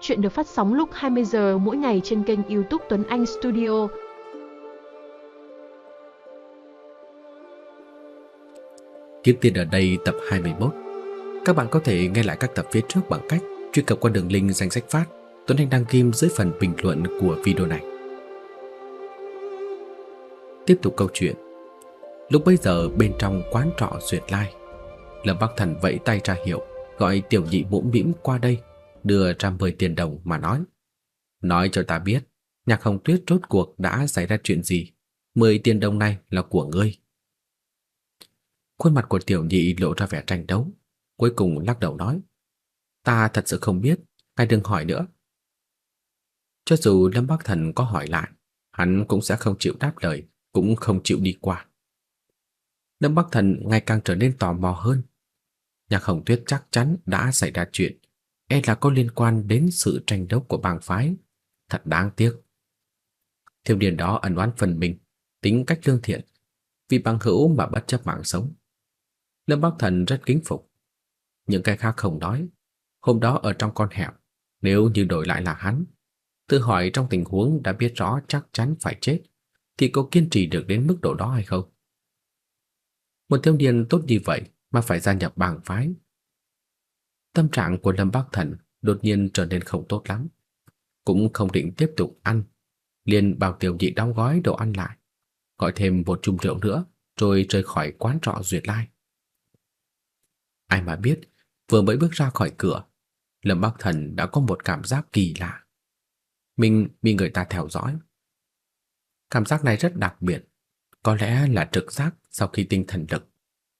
Chuyện được phát sóng lúc 20 giờ mỗi ngày trên kênh YouTube Tuấn Anh Studio. Kiếm tiền ở đây tập 21. Các bạn có thể nghe lại các tập phía trước bằng cách truy cập qua đường link danh sách phát Tuấn Anh đăng kim dưới phần bình luận của video này. Tiếp tục câu chuyện. Lúc bấy giờ bên trong quán trọ Duyệt Lai, Lâm Bắc Thần vẫy tay ra hiệu, gọi tiểu nhị bỗng bĩm qua đây, đưa ra 10 tiền đồng mà nói. Nói cho ta biết, nhạc hồng tuyết rốt cuộc đã xảy ra chuyện gì. 10 tiền đồng này là của ngươi. Khuôn mặt của tiểu nhị lộ ra vẻ tranh đấu, cuối cùng lắc đầu nói. Ta thật sự không biết, ngài đừng hỏi nữa. Cho dù Lâm Bắc Thần có hỏi lại, hắn cũng sẽ không chịu đáp lời, cũng không chịu đi qua. Lâm Bắc Thần ngày càng trở nên tò mò hơn. Nhạc Hồng Tuyết chắc chắn đã xảy ra chuyện, e là có liên quan đến sự tranh đấu của bang phái. Thật đáng tiếc. Thiếu niên đó ẩn oán phần mình, tính cách lương thiện, vì bằng hữu mà bất chấp mạng sống. Lâm Bắc Thần rất kính phục. Những cái khác không nói. Hôm đó ở trong con hẻm, nếu như đổi lại là hắn, tự hỏi trong tình huống đã biết rõ chắc chắn phải chết, thì có kiên trì được đến mức độ đó hay không? Một thiếu niên tốt như vậy mà phải gia nhập bang phái. Tâm trạng của Lâm Bắc Thần đột nhiên trở nên không tốt lắm, cũng không định tiếp tục ăn, liền bảo tiểu nhị đóng gói đồ ăn lại, gọi thêm một chung rượu nữa, rồi rời khỏi quán trọ Duyệt Lai. Ai mà biết, vừa mới bước ra khỏi cửa, Lâm Bắc Thần đã có một cảm giác kỳ lạ. Mình bị người ta theo dõi. Cảm giác này rất đặc biệt, có lẽ là trực giác sau khi tinh thần lực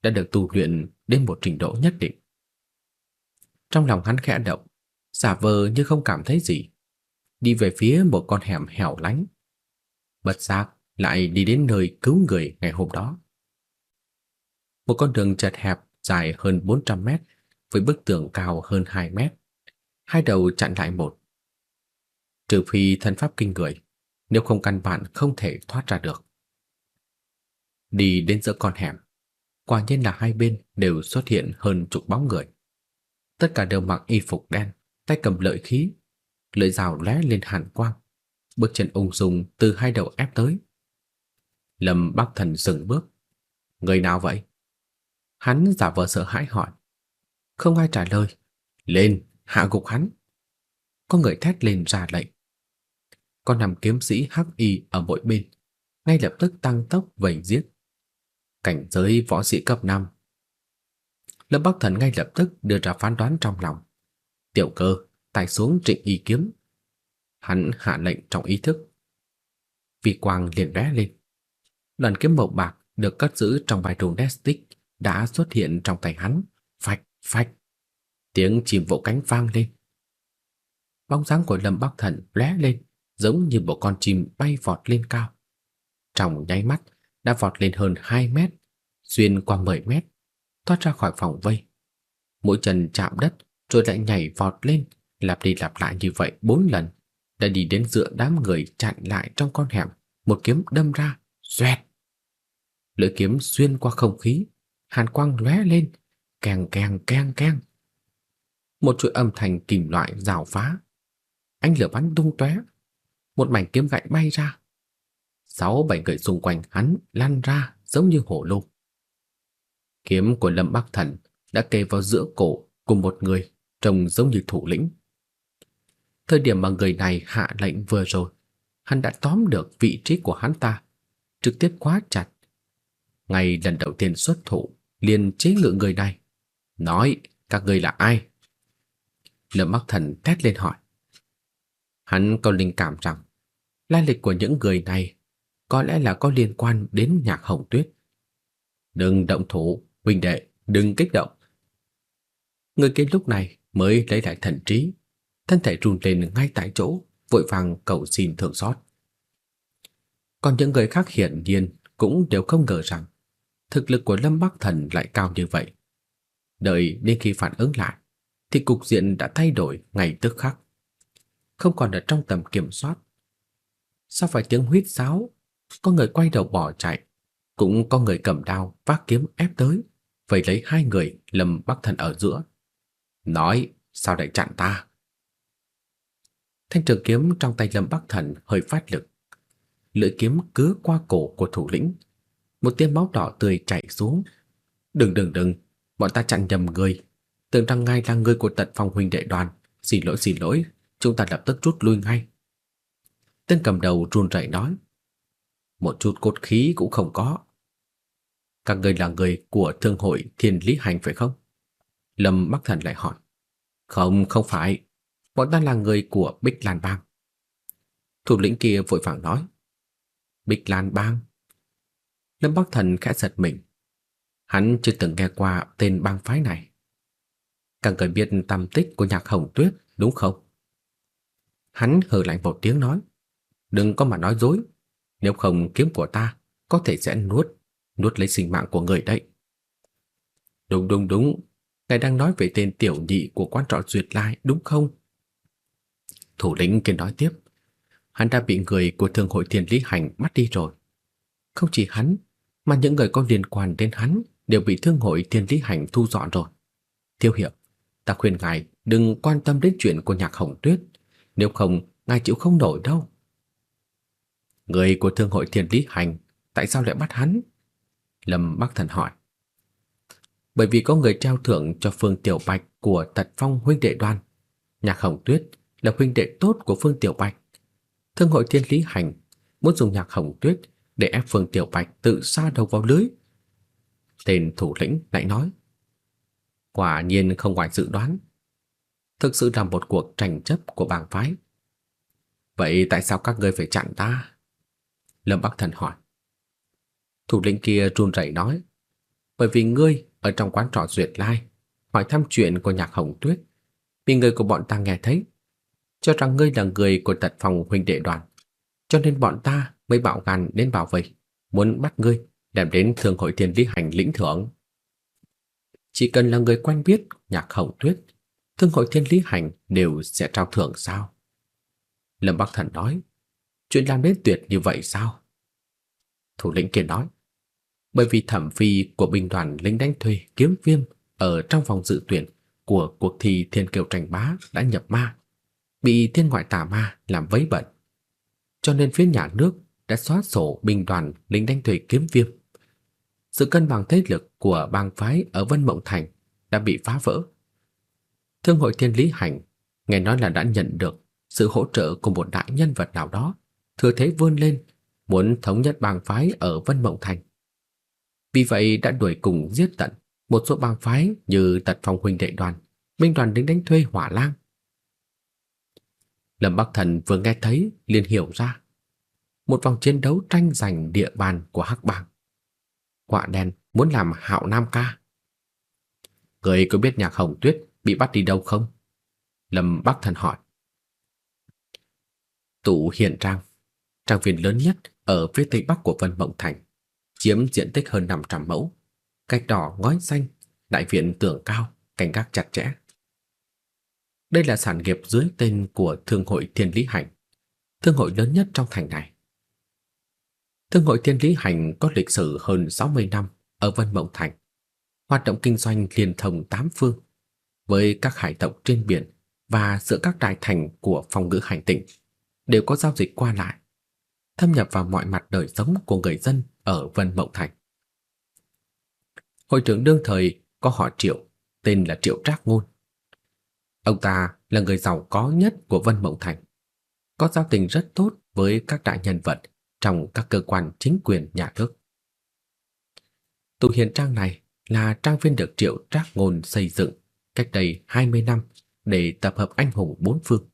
đã được tu luyện đến một trình độ nhất định. Trong lòng hắn khẽ động, giả vờ như không cảm thấy gì, đi về phía một con hẻm hẻo lánh. Bất giác lại đi đến nơi cứu người ngày hôm đó. Một con đường chật hẹp dài hơn 400 mét với bức tường cao hơn 2 mét, hai đầu chặn lại một. Trừ phi thân pháp kinh người, nếu không căn bản không thể thoát ra được. Đi đến giữa con hẻm, quả nhiên là hai bên đều xuất hiện hơn chục bóng người. Tất cả đều mặc y phục đen, tay cầm lợi khí, lưỡi dao lóe lên hàn quang, bước chân ung dung từ hai đầu ép tới. Lâm Bắc Thần dừng bước. Người nào vậy? Hắn giả vờ sợ hãi hỏi. Không ai trả lời. Lên, hạ gục hắn. Có người thét lên ra lệnh. Con nằm kiếm sĩ hắc y ở mỗi bên, ngay lập tức tăng tốc vây giết cảnh giới võ sĩ cấp 5. Lâm Bắc Thần ngay lập tức đưa ra phán đoán trong lòng. Tiểu cơ, tay xuống trịnh y kiếm. Hắn hạ lệnh trong ý thức. Vì quang liền lóe lên. Đoàn kiếm màu bạc được cất giữ trong vài trùng Destic đã xuất hiện trong tay hắn. Phạch, phạch. Tiếng chim vỗ cánh vang lên. Bóng dáng của Lâm Bắc Thần lóe lên, giống như một con chim bay vọt lên cao. Trong nháy mắt, đã vọt lên hơn 2 mét, xuyên qua 10 mét, thoát ra khỏi phòng vây. Mỗi chân chạm đất rồi lại nhảy vọt lên, lặp đi lặp lại như vậy bốn lần, đã đi đến giữa đám người chặn lại trong con hẻm, một kiếm đâm ra, xoẹt. Lưỡi kiếm xuyên qua không khí, hàn quang lóe lên, keng keng keng keng. Một chuỗi âm thanh kim loại rào phá. Ánh lửa bắn tung tóe, một mảnh kiếm gạch bay ra, sáu bảy người xung quanh hắn lăn ra giống như hổ lô. Kiếm của Lâm Bắc Thần đã kề vào giữa cổ cùng một người trông giống như thủ lĩnh. Thời điểm mà người này hạ lệnh vừa rồi, hắn đã tóm được vị trí của hắn ta, trực tiếp khóa chặt. Ngay lần đầu tiên xuất thủ, liền chế ngự người này, nói các người là ai? Lâm Bắc Thần thét lên hỏi. Hắn có linh cảm rằng lai lịch của những người này có lẽ là có liên quan đến Nhạc Hồng Tuyết. Đừng động thủ, huynh đệ, đừng kích động. Người kia lúc này mới lấy lại thần trí, thân thể run lên ngay tại chỗ, vội vàng cầu xin thương xót. Còn những người khác hiển nhiên cũng đều không ngờ rằng thực lực của Lâm Bắc Thần lại cao như vậy. Đợi đến khi phản ứng lại, thì cục diện đã thay đổi ngay tức khắc. Không còn ở trong tầm kiểm soát. Sao phải tiếng huýt sáo có người quay đầu bỏ chạy, cũng có người cầm đao vác kiếm ép tới, vậy lấy hai người Lâm Bắc Thần ở giữa. Nói, sao lại chặn ta? Thanh trường kiếm trong tay Lâm Bắc Thần hơi phát lực. Lưỡi kiếm cứa qua cổ của thủ lĩnh. Một tia máu đỏ tươi chảy xuống. Đừng đừng đừng, bọn ta chặn nhầm người. Tưởng rằng ngài là người của tận phòng huynh đệ đoàn. Xin lỗi xin lỗi, chúng ta lập tức rút lui ngay. Tên cầm đầu run rẩy nói. Một chút cốt khí cũng không có. Các người là người của thương hội thiên lý hành phải không? Lâm Bắc Thần lại hỏi. Không, không phải. Bọn ta là người của Bích Lan Bang. Thủ lĩnh kia vội vàng nói. Bích Lan Bang. Lâm Bắc Thần khẽ giật mình. Hắn chưa từng nghe qua tên bang phái này. Càng cần biết tâm tích của nhạc hồng tuyết, đúng không? Hắn hờ lạnh một tiếng nói. Đừng có mà nói dối. Nếu không kiếm của ta, có thể sẽ nuốt, nuốt lấy sinh mạng của người đấy. Đúng đúng đúng, ngài đang nói về tên tiểu nhị của quan trọ Duyệt Lai đúng không? Thủ lĩnh kia nói tiếp, hắn đã bị người của thương hội Thiên Lý Hành bắt đi rồi. Không chỉ hắn, mà những người có liên quan đến hắn đều bị thương hội Thiên Lý Hành thu dọn rồi. Thiêu hiệp, ta khuyên ngài đừng quan tâm đến chuyện của nhạc hồng tuyết, nếu không ngài chịu không nổi đâu. Người của thương hội Thiên Lý Hành tại sao lại bắt hắn? Lâm Bắc Thần hỏi. Bởi vì có người trao thưởng cho Phương Tiểu Bạch của Tật Phong huynh đệ đoàn. Nhạc Hồng Tuyết là huynh đệ tốt của Phương Tiểu Bạch. Thương hội Thiên Lý Hành muốn dùng Nhạc Hồng Tuyết để ép Phương Tiểu Bạch tự sa đầu vào lưới. Tên thủ lĩnh lại nói. Quả nhiên không ngoài dự đoán. Thực sự là một cuộc tranh chấp của bang phái. Vậy tại sao các ngươi phải chặn ta? Lâm Bắc Thần hỏi. Thủ lĩnh kia run rẩy nói, bởi vì ngươi ở trong quán trọ Duyệt Lai hỏi thăm chuyện của Nhạc Hồng Tuyết, bị người của bọn ta nghe thấy, cho rằng ngươi là người của tật phòng huynh đệ đoàn, cho nên bọn ta mới bạo gan đến bảo vệ, muốn bắt ngươi đem đến thương hội thiên lý hành lĩnh thưởng. Chỉ cần là người quen biết Nhạc Hồng Tuyết, thương hội thiên lý hành đều sẽ trao thưởng sao? Lâm Bắc Thần nói, chuyện làm đến tuyệt như vậy sao? Thủ lĩnh kia nói, bởi vì thẩm phi của binh đoàn lính đánh thuê kiếm viêm ở trong vòng dự tuyển của cuộc thi thiên kiều tranh bá đã nhập ma, bị thiên ngoại tà ma làm vấy bận. Cho nên phía nhà nước đã xóa sổ binh đoàn lính đánh thuê kiếm viêm. Sự cân bằng thế lực của bang phái ở Vân Mộng Thành đã bị phá vỡ. Thương hội Thiên Lý Hành nghe nói là đã nhận được sự hỗ trợ của một đại nhân vật nào đó, thừa thế vươn lên, muốn thống nhất bang phái ở Vân Mộng Thành. Vì vậy đã đuổi cùng giết tận một số bang phái như Tật Phong huynh đệ đoàn, binh đoàn đến đánh thuê Hỏa Lang. Lâm Bắc Thần vừa nghe thấy liền hiểu ra, một vòng chiến đấu tranh giành địa bàn của Hắc Bang. Quạ đen muốn làm Hạo Nam ca. Người có biết Nhạc Hồng Tuyết bị bắt đi đâu không? Lâm Bắc Thần hỏi. Tụ Hiện Trang, trang viên lớn nhất ở phía tây bắc của Vân Mộng Thành, chiếm diện tích hơn 500 mẫu, gạch đỏ ngói xanh, đại viện tường cao, canh gác chặt chẽ. Đây là sản nghiệp dưới tên của Thương hội Thiên Lý Hành, thương hội lớn nhất trong thành này. Thương hội Thiên Lý Hành có lịch sử hơn 60 năm ở Vân Mộng Thành, hoạt động kinh doanh liên thông tám phương với các hải tộc trên biển và giữa các đại thành của phong ngữ hành tinh đều có giao dịch qua lại, thâm nhập vào mọi mặt đời sống của người dân ở Vân Mộng Thành. Hội trưởng đương thời có họ Triệu, tên là Triệu Trác Ngôn. Ông ta là người giàu có nhất của Vân Mộng Thành, có giao tình rất tốt với các đại nhân vật trong các cơ quan chính quyền nhà nước. Tụ hiền trang này là trang viên được Triệu Trác Ngôn xây dựng cách đây 20 năm để tập hợp anh hùng bốn phương.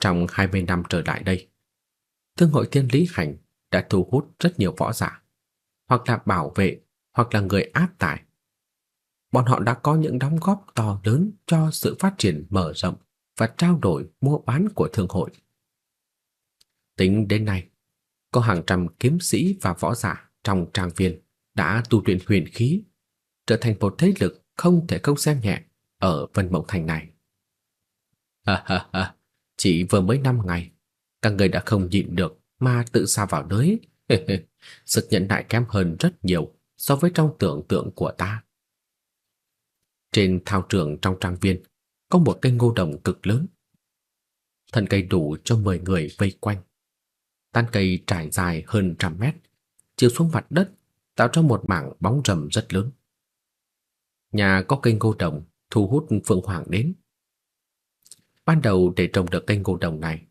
Trong 20 năm trở lại đây, Thương hội Thiên Lý Hành đã thu hút rất nhiều võ giả, hoặc là bảo vệ, hoặc là người áp tải. Bọn họ đã có những đóng góp to lớn cho sự phát triển mở rộng và trao đổi mua bán của thương hội. Tính đến nay, có hàng trăm kiếm sĩ và võ giả trong trang viên đã tu luyện huyền khí, trở thành một thế lực không thể không xem nhẹ ở Vân Mộng Thành này. Ha ha ha, chỉ vừa mới năm ngày, các người đã không nhịn được mà tự sa vào lưới. Sức nhận đại kém hơn rất nhiều so với trong tưởng tượng của ta. Trên thao trường trong trang viên có một cây ngô đồng cực lớn. thân cây đủ cho 10 người vây quanh. Tán cây trải dài hơn trăm mét, chiếu xuống mặt đất, tạo ra một mảng bóng rầm rất lớn. Nhà có cây ngô đồng thu hút Phượng Hoàng đến. Ban đầu để trồng được cây ngô đồng này,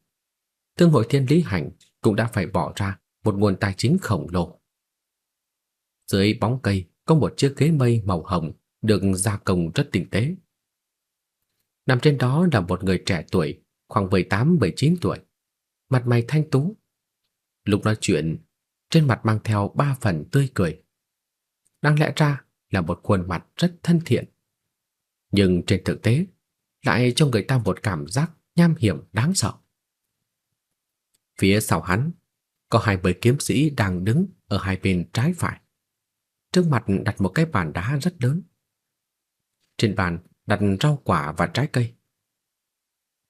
Thương hội Thiên Lý Hành cũng đã phải bỏ ra một nguồn tài chính khổng lồ. Dưới bóng cây có một chiếc ghế mây màu hồng được gia công rất tinh tế. Nằm trên đó là một người trẻ tuổi, khoảng 18-19 tuổi, mặt mày thanh tú. Lúc nói chuyện, trên mặt mang theo ba phần tươi cười. Đáng lẽ ra là một khuôn mặt rất thân thiện. Nhưng trên thực tế lại cho người ta một cảm giác nham hiểm đáng sợ. Phía sau hắn có hai bầy kiếm sĩ đang đứng ở hai bên trái phải. Trước mặt đặt một cái bàn đá rất lớn. Trên bàn đặt rau quả và trái cây.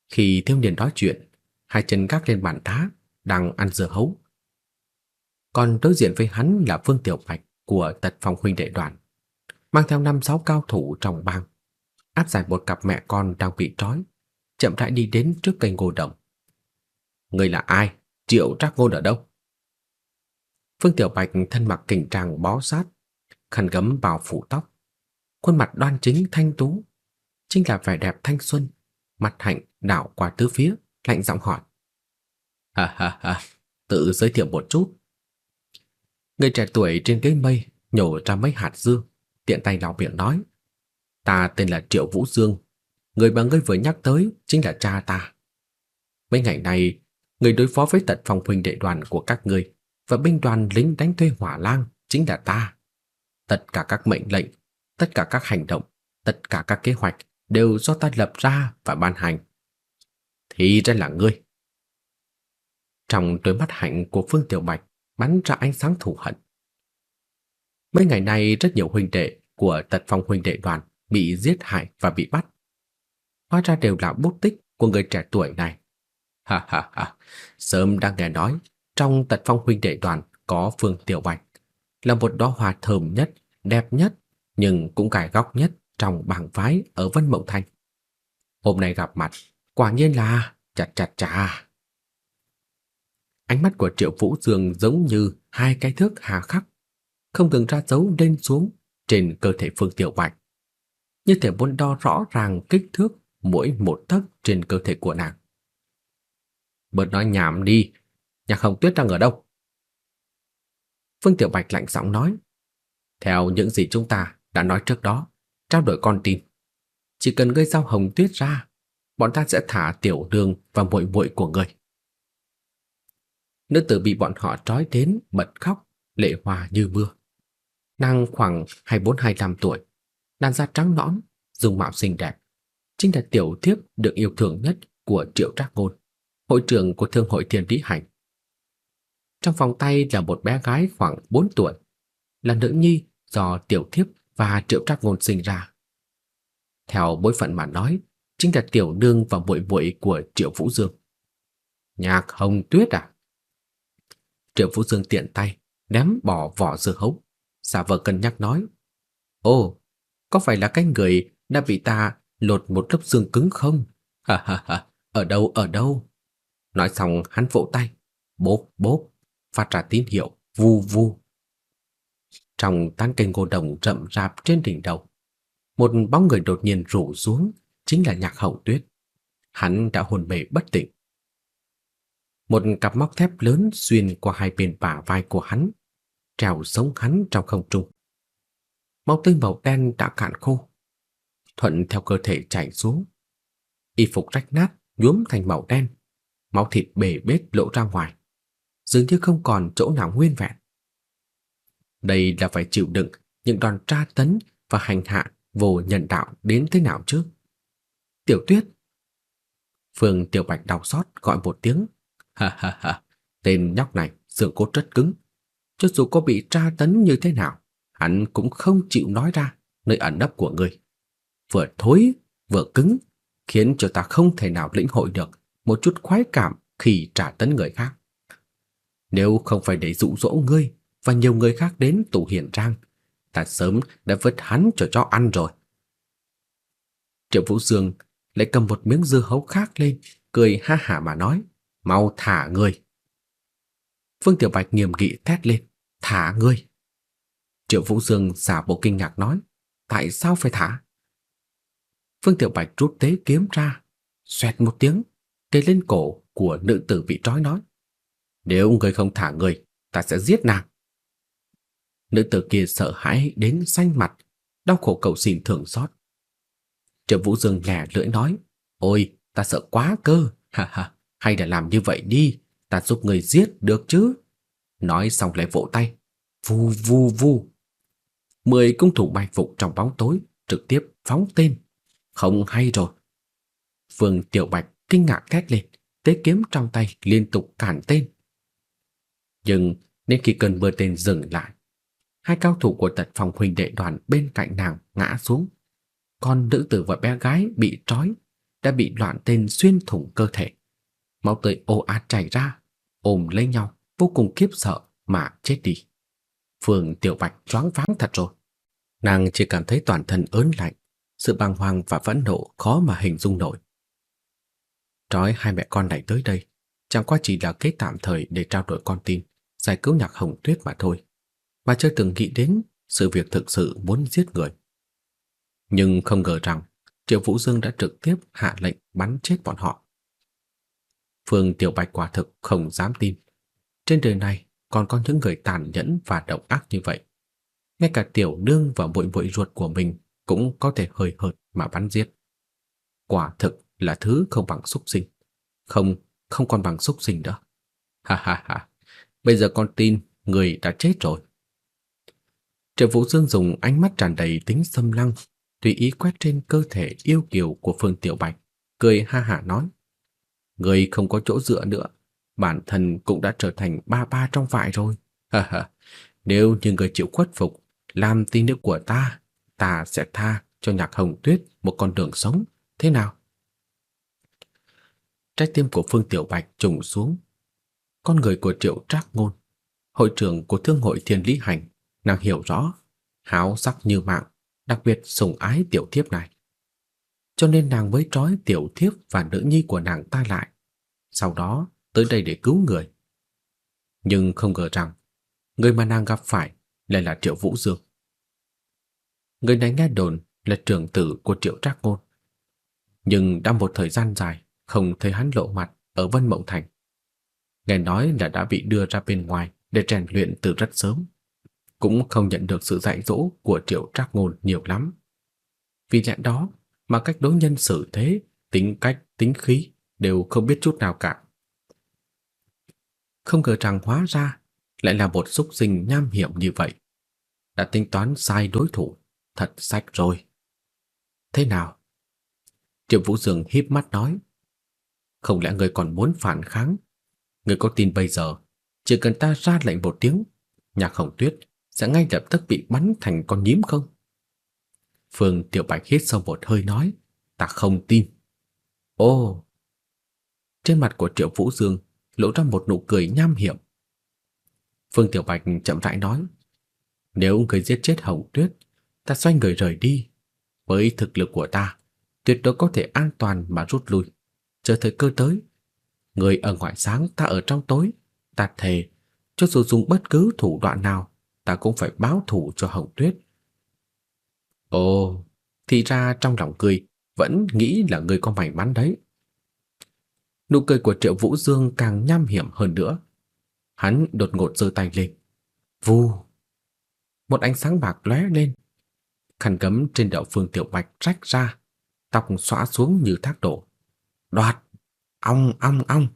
Khi thiếu niên nói chuyện, hai chân gác lên bàn đá, đang ăn dưa hấu. Còn đối diện với hắn là Phương Tiểu Bạch của Tật phòng huynh đệ đoàn, mang theo năm sáu cao thủ trong bang, áp giải một cặp mẹ con đang bị trói, chậm rãi đi đến trước cây ngô đồng. Người là ai? Triệu Trác Ngôn ở đâu? Phương Tiểu Bạch thân mặc kình trang bó sát, khăn gấm bao phủ tóc, khuôn mặt đoan chính thanh tú, chính là vẻ đẹp thanh xuân, mặt hạnh đảo qua tứ phía, lạnh giọng hỏi. Ha ha ha, tự giới thiệu một chút. Người trẻ tuổi trên ghế mây nhổ ra mấy hạt dưa, tiện tay lau miệng nói: "Ta tên là Triệu Vũ Dương, người mà ngươi vừa nhắc tới chính là cha ta. Mấy ngày nay, người đối phó với tật phòng huynh đệ đoàn của các ngươi và binh đoàn lính đánh thuê hỏa lang chính là ta. Tất cả các mệnh lệnh, tất cả các hành động, tất cả các kế hoạch đều do ta lập ra và ban hành. Thì ra là ngươi. Trong đôi mắt hạnh của Phương Tiểu Bạch bắn ra ánh sáng thù hận. Mấy ngày nay rất nhiều huynh đệ của tật phong huynh đệ đoàn bị giết hại và bị bắt. Hóa ra đều là bút tích của người trẻ tuổi này. Ha ha ha, sớm đang nghe nói trong tật phong huynh đệ đoàn có Phương Tiểu Bạch, là một đóa hoa thơm nhất, đẹp nhất, nhưng cũng cài góc nhất trong bảng phái ở Vân Mộng Thành. Hôm nay gặp mặt, quả nhiên là chặt chặt chà. Ánh mắt của Triệu Vũ Dương giống như hai cái thước hà khắc, không ngừng ra dấu lên xuống trên cơ thể Phương Tiểu Bạch. Như thể muốn đo rõ ràng kích thước mỗi một tấc trên cơ thể của nàng. Bớt nói nhảm đi, Nhạc Hồng Tuyết đang ở đâu? Phương Tiểu Bạch lạnh giọng nói. Theo những gì chúng ta đã nói trước đó, trao đổi con tin. Chỉ cần ngươi giao Hồng Tuyết ra, bọn ta sẽ thả tiểu đường và muội muội của ngươi. Nữ tử bị bọn họ trói đến bật khóc, lệ hòa như mưa. Nàng khoảng 24-25 tuổi, làn da trắng nõn, dung mạo xinh đẹp, chính là tiểu thiếp được yêu thương nhất của Triệu Trác Ngôn, hội trưởng của Thương hội Thiên Lý Hành. Trong vòng tay là một bé gái khoảng 4 tuổi, là nữ nhi do tiểu thiếp và Triệu Trác Ngôn sinh ra. Theo bối phận mà nói, chính là tiểu nương và muội muội của Triệu Vũ Dương. Nhạc Hồng Tuyết à? Triệu Vũ Dương tiện tay ném bỏ vỏ dưa hấu, giả vờ cân nhắc nói: "Ồ, có phải là cái người đã bị ta lột một lớp xương cứng không? Ha ha ha, ở đâu ở đâu?" Nói xong hắn vỗ tay, bốp bốp, phát ra tín hiệu vu vu. Trong tán cây ngô đồng rậm rạp trên đỉnh đầu, một bóng người đột nhiên rủ xuống, chính là Nhạc Hậu Tuyết. Hắn đã hồn mê bất tỉnh. Một cặp móc thép lớn xuyên qua hai bên bả vai của hắn, trèo sống hắn trong không trung. Máu tươi màu đen đã cạn khô, thuận theo cơ thể chảy xuống. Y phục rách nát nhuốm thành màu đen, máu thịt bể bết lộ ra ngoài dường như không còn chỗ nào nguyên vẹn. Đây là phải chịu đựng những đòn tra tấn và hành hạ vô nhân đạo đến thế nào chứ? Tiểu Tuyết. Phương Tiểu Bạch đau xót gọi một tiếng. Ha ha ha, tên nhóc này xương cốt rất cứng. Cho dù có bị tra tấn như thế nào, hắn cũng không chịu nói ra nơi ẩn nấp của người. Vừa thối, vừa cứng, khiến cho ta không thể nào lĩnh hội được một chút khoái cảm khi trả tấn người khác. Nếu không phải để dụ dỗ ngươi và nhiều người khác đến tụ hiển trang, ta sớm đã vứt hắn cho chó ăn rồi. Triệu Vũ Dương lại cầm một miếng dưa hấu khác lên, cười ha hả mà nói, mau thả người. Phương Tiểu Bạch nghiêm nghị thét lên, thả người. Triệu Vũ Dương giả bộ kinh ngạc nói, tại sao phải thả? Phương Tiểu Bạch rút tế kiếm ra, xoẹt một tiếng, kề lên cổ của nữ tử bị trói nói, nếu người không thả người, ta sẽ giết nàng. Nữ tử kia sợ hãi đến xanh mặt, đau khổ cầu xin thương xót. Triệu Vũ Dương lẻ lưỡi nói, ôi, ta sợ quá cơ, ha ha, hay là làm như vậy đi, ta giúp người giết được chứ. Nói xong lại vỗ tay, vu vu vu. Mười cung thủ bay phục trong bóng tối, trực tiếp phóng tên. Không hay rồi. Vương Tiểu Bạch kinh ngạc thét lên, tế kiếm trong tay liên tục cản tên. Nhưng nên khi cơn mưa tên dừng lại, hai cao thủ của tật phòng huynh đệ đoàn bên cạnh nàng ngã xuống. con nữ tử và bé gái bị trói đã bị loạn tên xuyên thủng cơ thể. Máu tươi ồ ạt chảy ra, ôm lấy nhau, vô cùng kiếp sợ mà chết đi. Phương Tiểu Bạch choáng váng thật rồi. Nàng chỉ cảm thấy toàn thân ớn lạnh, sự bàng hoàng và phẫn nộ khó mà hình dung nổi. Trói hai mẹ con này tới đây, chẳng qua chỉ là kế tạm thời để trao đổi con tin, giải cứu nhạc hồng tuyết mà thôi, mà chưa từng nghĩ đến sự việc thực sự muốn giết người. Nhưng không ngờ rằng Triệu Vũ Dương đã trực tiếp hạ lệnh bắn chết bọn họ. Phương Tiểu Bạch quả thực không dám tin. Trên đời này còn có những người tàn nhẫn và độc ác như vậy. Ngay cả tiểu nương và muội muội ruột của mình cũng có thể hời hợt mà bắn giết. Quả thực là thứ không bằng súc sinh. Không, không còn bằng súc sinh nữa. Ha ha ha, bây giờ con tin người đã chết rồi. Triệu Vũ Dương dùng ánh mắt tràn đầy tính xâm lăng, tùy ý quét trên cơ thể yêu kiều của Phương Tiểu Bạch, cười ha hả nói: "Người không có chỗ dựa nữa, bản thân cũng đã trở thành ba ba trong vại rồi. Ha ha, nếu như người chịu khuất phục, làm tin nữ của ta, ta sẽ tha cho Nhạc Hồng Tuyết một con đường sống, thế nào?" Trái tim của Phương Tiểu Bạch trùng xuống. Con người của Triệu Trác Ngôn, hội trưởng của Thương hội Thiên Lý Hành, nàng hiểu rõ, háo sắc như mạng, đặc biệt sủng ái tiểu thiếp này. Cho nên nàng mới trói tiểu thiếp và nữ nhi của nàng ta lại, sau đó tới đây để cứu người. Nhưng không ngờ rằng, người mà nàng gặp phải lại là Triệu Vũ Dương. Người này nghe đồn là trưởng tử của Triệu Trác Ngôn. Nhưng đã một thời gian dài không thấy hắn lộ mặt ở Vân Mộng Thành. Nghe nói là đã bị đưa ra bên ngoài để rèn luyện từ rất sớm, cũng không nhận được sự dạy dỗ của Triệu Trác Ngôn nhiều lắm. Vì lẽ đó mà cách đối nhân xử thế, tính cách, tính khí đều không biết chút nào cả. Không ngờ rằng hóa ra lại là một xúc sinh nham hiểm như vậy. Đã tính toán sai đối thủ, thật sách rồi. Thế nào? Triệu Vũ Dương híp mắt nói. Không lẽ người còn muốn phản kháng? Người có tin bây giờ, chỉ cần ta ra lệnh một tiếng, Nhạc Hồng Tuyết sẽ ngay lập tức bị bắn thành con nhím không? Phương Tiểu Bạch hít sâu một hơi nói, ta không tin. Ô! Trên mặt của Triệu Vũ Dương lộ ra một nụ cười nham hiểm. Phương Tiểu Bạch chậm rãi nói, nếu người giết chết Hồng Tuyết, ta xoay người rời đi. Với thực lực của ta, tuyệt đối có thể an toàn mà rút lui chờ thời cơ tới. Người ở ngoài sáng, ta ở trong tối. Ta thề, cho dù dùng bất cứ thủ đoạn nào, ta cũng phải báo thù cho Hồng Tuyết. Ồ, thì ra trong lòng cười, vẫn nghĩ là người có may mắn đấy. Nụ cười của Triệu Vũ Dương càng nham hiểm hơn nữa. Hắn đột ngột giơ tay lên. Vù! Một ánh sáng bạc lóe lên. Khăn gấm trên đầu Phương Tiểu Bạch rách ra, tóc xõa xuống như thác đổ. Đoạt! Ong ong ong!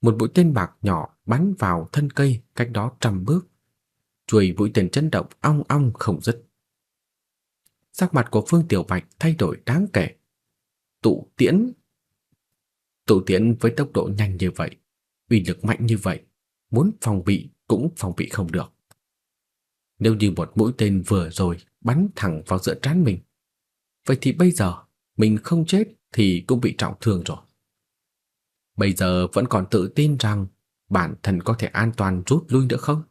Một mũi tên bạc nhỏ bắn vào thân cây cách đó trăm bước. Chuôi mũi tên chấn động ong ong không dứt. Sắc mặt của Phương Tiểu Bạch thay đổi đáng kể. Tụ tiễn! Tụ tiễn với tốc độ nhanh như vậy, uy lực mạnh như vậy, muốn phòng bị cũng phòng bị không được. Nếu như một mũi tên vừa rồi bắn thẳng vào giữa trán mình, vậy thì bây giờ mình không chết thì cũng bị trọng thương rồi. Bây giờ vẫn còn tự tin rằng bản thân có thể an toàn rút lui nữa không?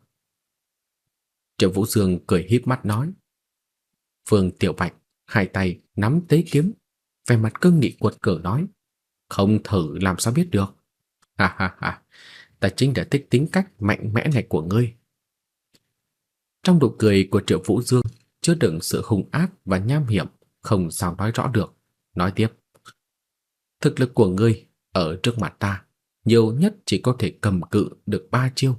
Triệu Vũ Dương cười híp mắt nói. Phương Tiểu Bạch hai tay nắm tế kiếm, vẻ mặt cương nghị quật cường nói: Không thử làm sao biết được. Ha ha ha, ta chính đã thích tính cách mạnh mẽ này của ngươi. Trong nụ cười của Triệu Vũ Dương chứa đựng sự hung ác và nham hiểm, không sao nói rõ được. Nói tiếp, thực lực của ngươi ở trước mặt ta nhiều nhất chỉ có thể cầm cự được ba chiêu.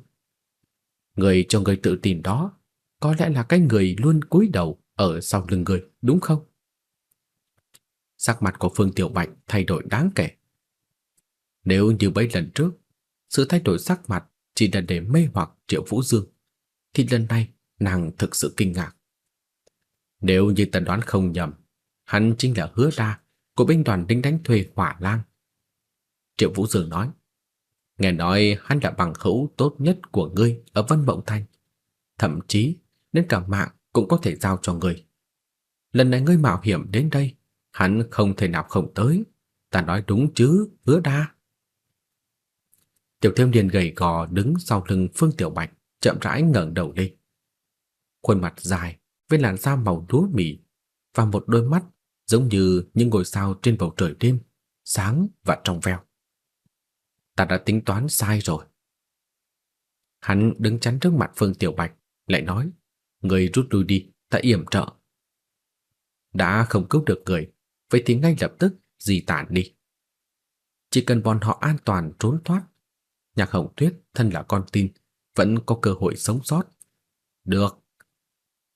Người cho người tự tin đó có lẽ là cái người luôn cúi đầu ở sau lưng người, đúng không? Sắc mặt của Phương Tiểu Bạch thay đổi đáng kể. Nếu như mấy lần trước, sự thay đổi sắc mặt chỉ là để mê hoặc Triệu Vũ Dương, thì lần này nàng thực sự kinh ngạc. Nếu như tần đoán không nhầm, hắn chính là hứa ra của binh đoàn lính đánh thuê Hỏa Lang. Triệu Vũ Dương nói, nghe nói hắn là bằng hữu tốt nhất của ngươi ở Vân Mộng Thành, thậm chí đến cả mạng cũng có thể giao cho ngươi. Lần này ngươi mạo hiểm đến đây, hắn không thể nào không tới, ta nói đúng chứ, hứa đa. Tiểu Thiêm Điền gầy gò đứng sau lưng Phương Tiểu Bạch, chậm rãi ngẩng đầu lên. Khuôn mặt dài, với làn da màu lúa mì và một đôi mắt giống như những ngôi sao trên bầu trời đêm, sáng và trong veo. Ta đã tính toán sai rồi. Hắn đứng chắn trước mặt Phương Tiểu Bạch, lại nói, người rút lui đi, ta yểm trợ. Đã không cứu được người, vậy thì ngay lập tức di tản đi. Chỉ cần bọn họ an toàn trốn thoát, Nhạc Hồng Tuyết thân là con tin, vẫn có cơ hội sống sót. Được.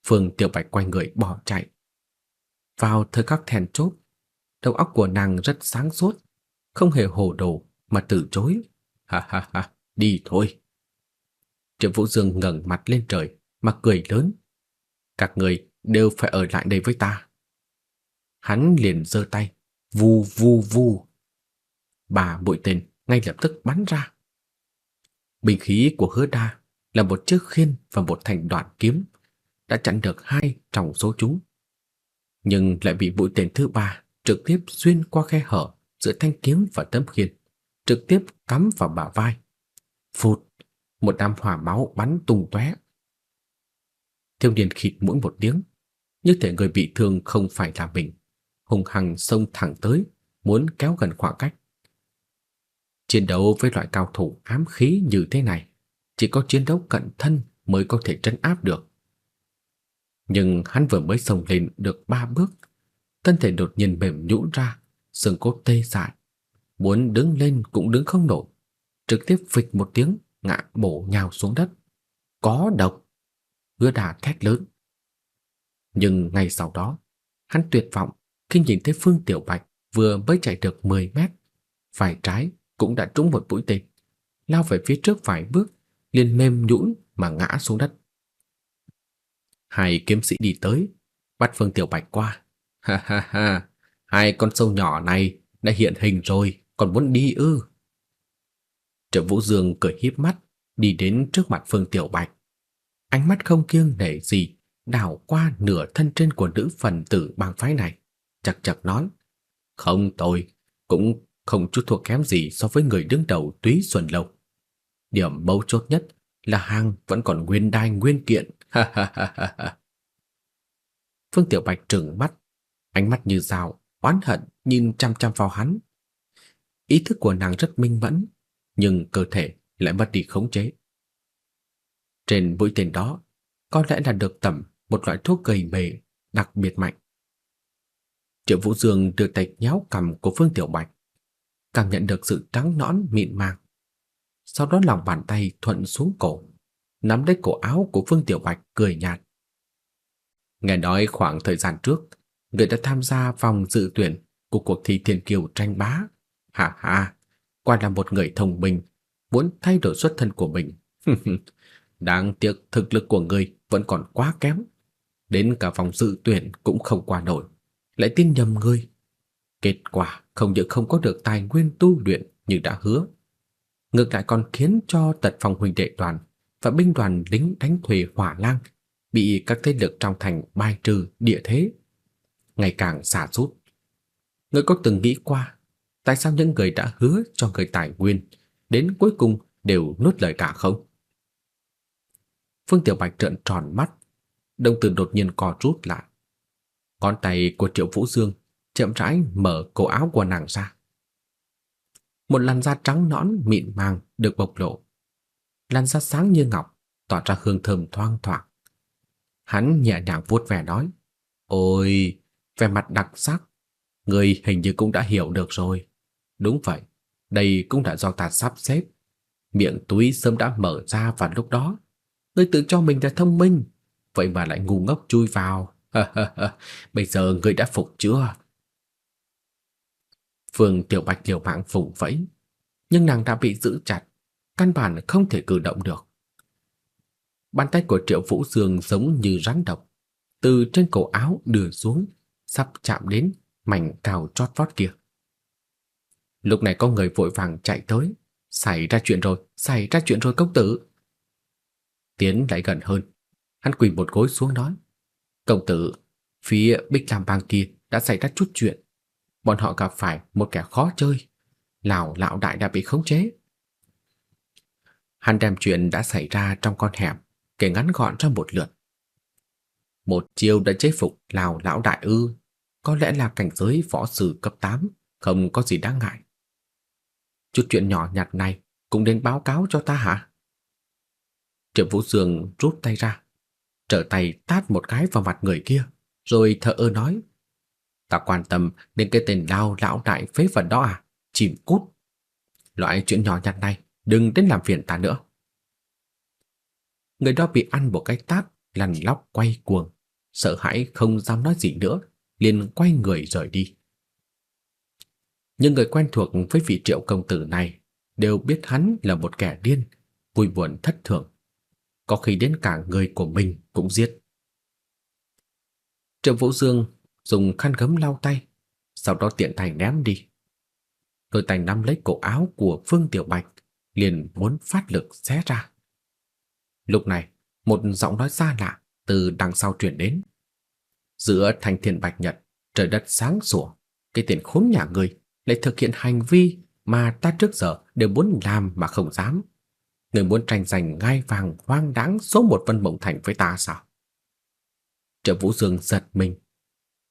Phương Tiểu Bạch quay người bỏ chạy. Vào thời khắc then chốt, đầu óc của nàng rất sáng suốt, không hề hồ đồ mà từ chối. Ha ha ha, đi thôi. Triệu Vũ Dương ngẩng mặt lên trời mà cười lớn. Các người đều phải ở lại đây với ta. Hắn liền giơ tay, vu vu vu Bà bụi tên ngay lập tức bắn ra. Bình khí của Hứa Đa là một chiếc khiên và một thành đoạn kiếm đã chặn được hai trong số chúng. Nhưng lại bị mũi tên thứ ba trực tiếp xuyên qua khe hở giữa thanh kiếm và tấm khiên, trực tiếp cắm vào bả vai. Phụt, một đám hỏa máu bắn tung tóe. Thiêu Điền khịt mũi một tiếng, như thể người bị thương không phải là mình, hùng hăng xông thẳng tới, muốn kéo gần khoảng cách. Chiến đấu với loại cao thủ ám khí như thế này, chỉ có chiến đấu cận thân mới có thể trấn áp được. Nhưng hắn vừa mới xông lên được ba bước, thân thể đột nhiên mềm nhũn ra, xương cốt tê dại, muốn đứng lên cũng đứng không nổi, trực tiếp phịch một tiếng ngã bổ nhào xuống đất. Có độc. Hứa Đà thét lớn. Nhưng ngay sau đó, hắn tuyệt vọng khi nhìn thấy Phương Tiểu Bạch vừa mới chạy được 10 mét, phải trái cũng đã trúng một mũi tên, lao về phía trước vài bước, liền mềm nhũn mà ngã xuống đất. Hai kiếm sĩ đi tới, bắt Phương Tiểu Bạch qua. Ha ha ha, hai con sâu nhỏ này đã hiện hình rồi, còn muốn đi ư? Triệu Vũ Dương cười híp mắt, đi đến trước mặt Phương Tiểu Bạch. Ánh mắt không kiêng nể gì, đảo qua nửa thân trên của nữ phần tử bang phái này, chặt chặt nói: "Không tôi cũng không chút thua kém gì so với người đứng đầu Túy Xuân Lâu. Điểm mấu chốt nhất là hàng vẫn còn nguyên đai nguyên kiện. Ha ha ha ha. Phương Tiểu Bạch trừng mắt, ánh mắt như dao, oán hận nhìn chăm chăm vào hắn. Ý thức của nàng rất minh mẫn, nhưng cơ thể lại mất đi khống chế. Trên mũi tên đó, có lẽ là được tẩm một loại thuốc gây mề đặc biệt mạnh. Triệu Vũ Dương đưa tay nhéo cằm của Phương Tiểu Bạch, cảm nhận được sự trắng nõn mịn màng. Sau đó lòng bàn tay thuận xuống cổ, nắm lấy cổ áo của Phương Tiểu Bạch cười nhạt. Nghe nói khoảng thời gian trước, người đã tham gia vòng dự tuyển của cuộc thi thiên kiều tranh bá. Hà hà, quả là một người thông minh, muốn thay đổi xuất thân của mình. Đáng tiếc thực lực của người vẫn còn quá kém. Đến cả vòng dự tuyển cũng không qua nổi. Lại tin nhầm người. Kết quả không những không có được tài nguyên tu luyện như đã hứa, ngược lại còn khiến cho tật phong huynh đệ đoàn và binh đoàn lính đánh thuê hỏa lang bị các thế lực trong thành bài trừ địa thế, ngày càng xa sút. Ngươi có từng nghĩ qua tại sao những người đã hứa cho người tài nguyên đến cuối cùng đều nuốt lời cả không? Phương Tiểu Bạch trợn tròn mắt, đồng tử đột nhiên co rút lại. Ngón tay của Triệu Vũ Dương chậm rãi mở cổ áo của nàng ra. một làn da trắng nõn mịn màng được bộc lộ. Làn da sáng như ngọc, tỏa ra hương thơm thoang thoảng. Hắn nhẹ nhàng vuốt ve nói: "Ôi, vẻ mặt đặc sắc, người hình như cũng đã hiểu được rồi." Đúng vậy, đây cũng đã do ta sắp xếp. Miệng túi sớm đã mở ra vào lúc đó. Ngươi tự cho mình là thông minh, vậy mà lại ngu ngốc chui vào. Bây giờ ngươi đã phục chưa? Phương Tiểu Bạch liều mạng vùng vẫy, nhưng nàng đã bị giữ chặt, căn bản không thể cử động được. Bàn tay của Triệu Vũ Dương giống như rắn độc, từ trên cổ áo đưa xuống, sắp chạm đến mảnh cào chót vót kia. Lúc này có người vội vàng chạy tới, xảy ra chuyện rồi, xảy ra chuyện rồi công tử. Tiến lại gần hơn, hắn quỳ một gối xuống nói: "Công tử, phía Bích Lam bang kia đã xảy ra chút chuyện, bọn họ gặp phải một kẻ khó chơi, lão lão đại đã bị khống chế." Hắn đem chuyện đã xảy ra trong con hẻm kể ngắn gọn cho một lượt. Một chiêu đã chế phục lão lão đại ư, có lẽ là cảnh giới võ sư cấp 8, không có gì đáng ngại. Chút chuyện nhỏ nhặt này cũng đến báo cáo cho ta hả? Triệu Vũ Dương rút tay ra, trở tay tát một cái vào mặt người kia, rồi thở ơ nói: "Ta quan tâm đến cái tên lao lão đại phế vật đó à? Chìm cút. Loại chuyện nhỏ nhặt này đừng đến làm phiền ta nữa." Người đó bị ăn một cái tát, lăn lóc quay cuồng, sợ hãi không dám nói gì nữa, liền quay người rời đi. Nhưng người quen thuộc với vị triệu công tử này đều biết hắn là một kẻ điên, vui buồn thất thường. Có khi đến cả người của mình cũng giết. Triệu Vũ Dương dùng khăn gấm lau tay, sau đó tiện tay ném đi. Đôi tay nắm lấy cổ áo của Phương Tiểu Bạch, liền muốn phát lực xé ra. Lúc này, một giọng nói xa lạ từ đằng sau truyền đến. Giữa thành thiên bạch nhật, trời đất sáng sủa, cái tiền khốn nhà người lại thực hiện hành vi mà ta trước giờ đều muốn làm mà không dám. Người muốn tranh giành ngai vàng hoang đáng số một Vân Mộng Thành với ta sao? Trợ Vũ Dương giật mình.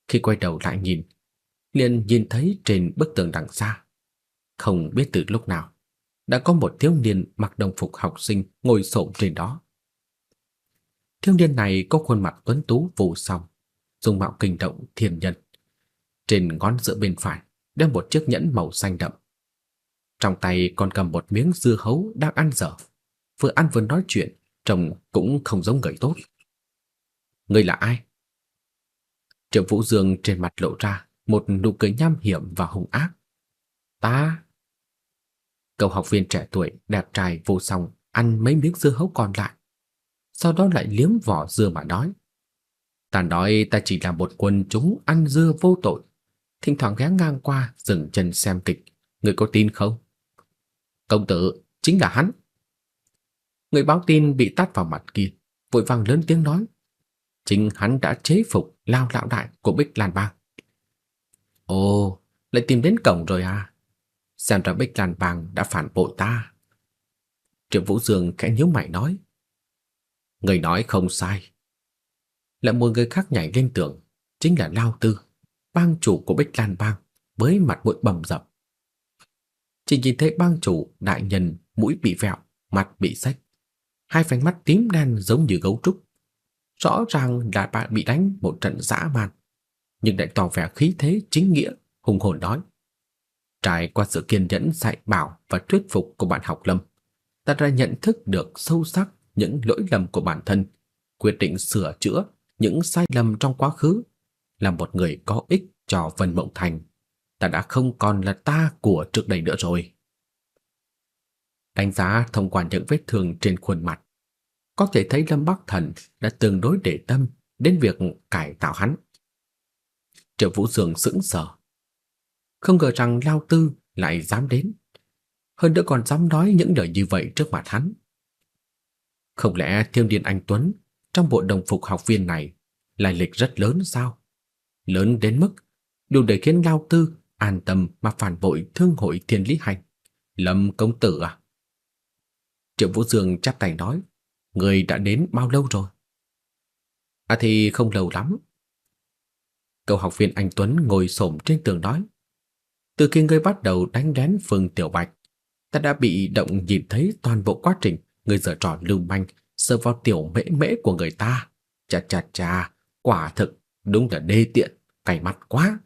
Khi quay đầu lại nhìn, liền nhìn thấy trên bức tường đằng xa. Không biết từ lúc nào, đã có một thiếu niên mặc đồng phục học sinh ngồi xổm trên đó. Thiếu niên này có khuôn mặt tuấn tú vô song, dung mạo kinh động thiên nhân. Trên ngón giữa bên phải đeo một chiếc nhẫn màu xanh đậm. Trong tay còn cầm một miếng dưa hấu đang ăn dở. Vừa ăn vừa nói chuyện, trông cũng không giống người tốt. Người là ai? Triệu Vũ Dương trên mặt lộ ra một nụ cười nham hiểm và hung ác. Ta Cậu học viên trẻ tuổi đẹp trai vô song ăn mấy miếng dưa hấu còn lại, sau đó lại liếm vỏ dưa mà nói: "Ta nói ta chỉ là một quân chúng ăn dưa vô tội, thỉnh thoảng ghé ngang qua dừng chân xem kịch, người có tin không?" "Công tử, chính là hắn." Người báo tin bị tát vào mặt kia, vội vàng lớn tiếng nói: "Chính hắn đã chế phục lao lão đại của Bích Lan Bang." "Ồ, lại tìm đến cổng rồi à?" Xem ra Bích Lan Bang đã phản bội ta. Triệu Vũ Dương khẽ nhíu mày nói. Người nói không sai. Lại một người khác nhảy lên tường, chính là Lao Tư, bang chủ của Bích Lan Bang, với mặt mũi bầm dập. Chỉ nhìn thấy bang chủ đại nhân mũi bị vẹo, mặt bị rách, hai vành mắt tím đen giống như gấu trúc. Rõ ràng là bạn bị đánh một trận dã man, nhưng lại tỏ vẻ khí thế chính nghĩa, hùng hồn nói: Trải qua sự kiên nhẫn dạy bảo và thuyết phục của bạn học Lâm, ta đã nhận thức được sâu sắc những lỗi lầm của bản thân, quyết định sửa chữa những sai lầm trong quá khứ, là một người có ích cho Vân Mộng Thành. Ta đã không còn là ta của trước đây nữa rồi. Đánh giá thông qua những vết thương trên khuôn mặt, có thể thấy Lâm Bắc Thần đã tương đối để tâm đến việc cải tạo hắn. Triệu Vũ Dương sững sờ, không ngờ rằng Lao Tư lại dám đến. Hơn nữa còn dám nói những lời như vậy trước mặt hắn. Không lẽ Thiêm điện Anh Tuấn trong bộ đồng phục học viên này lại lịch rất lớn sao? Lớn đến mức đủ để khiến Lao Tư an tâm mà phản bội thương hội Thiên Lý Hành. Lâm công tử à? Triệu Vũ Dương chắp tay nói, người đã đến bao lâu rồi? À thì không lâu lắm. Cậu học viên anh Tuấn ngồi xổm trên tường nói, từ khi ngươi bắt đầu đánh lén Phương Tiểu Bạch, ta đã bị động nhìn thấy toàn bộ quá trình ngươi giở trò lưu manh sờ vào tiểu mễ mễ của người ta. Chà chà chà, quả thực đúng là đê tiện, cay mặt quá.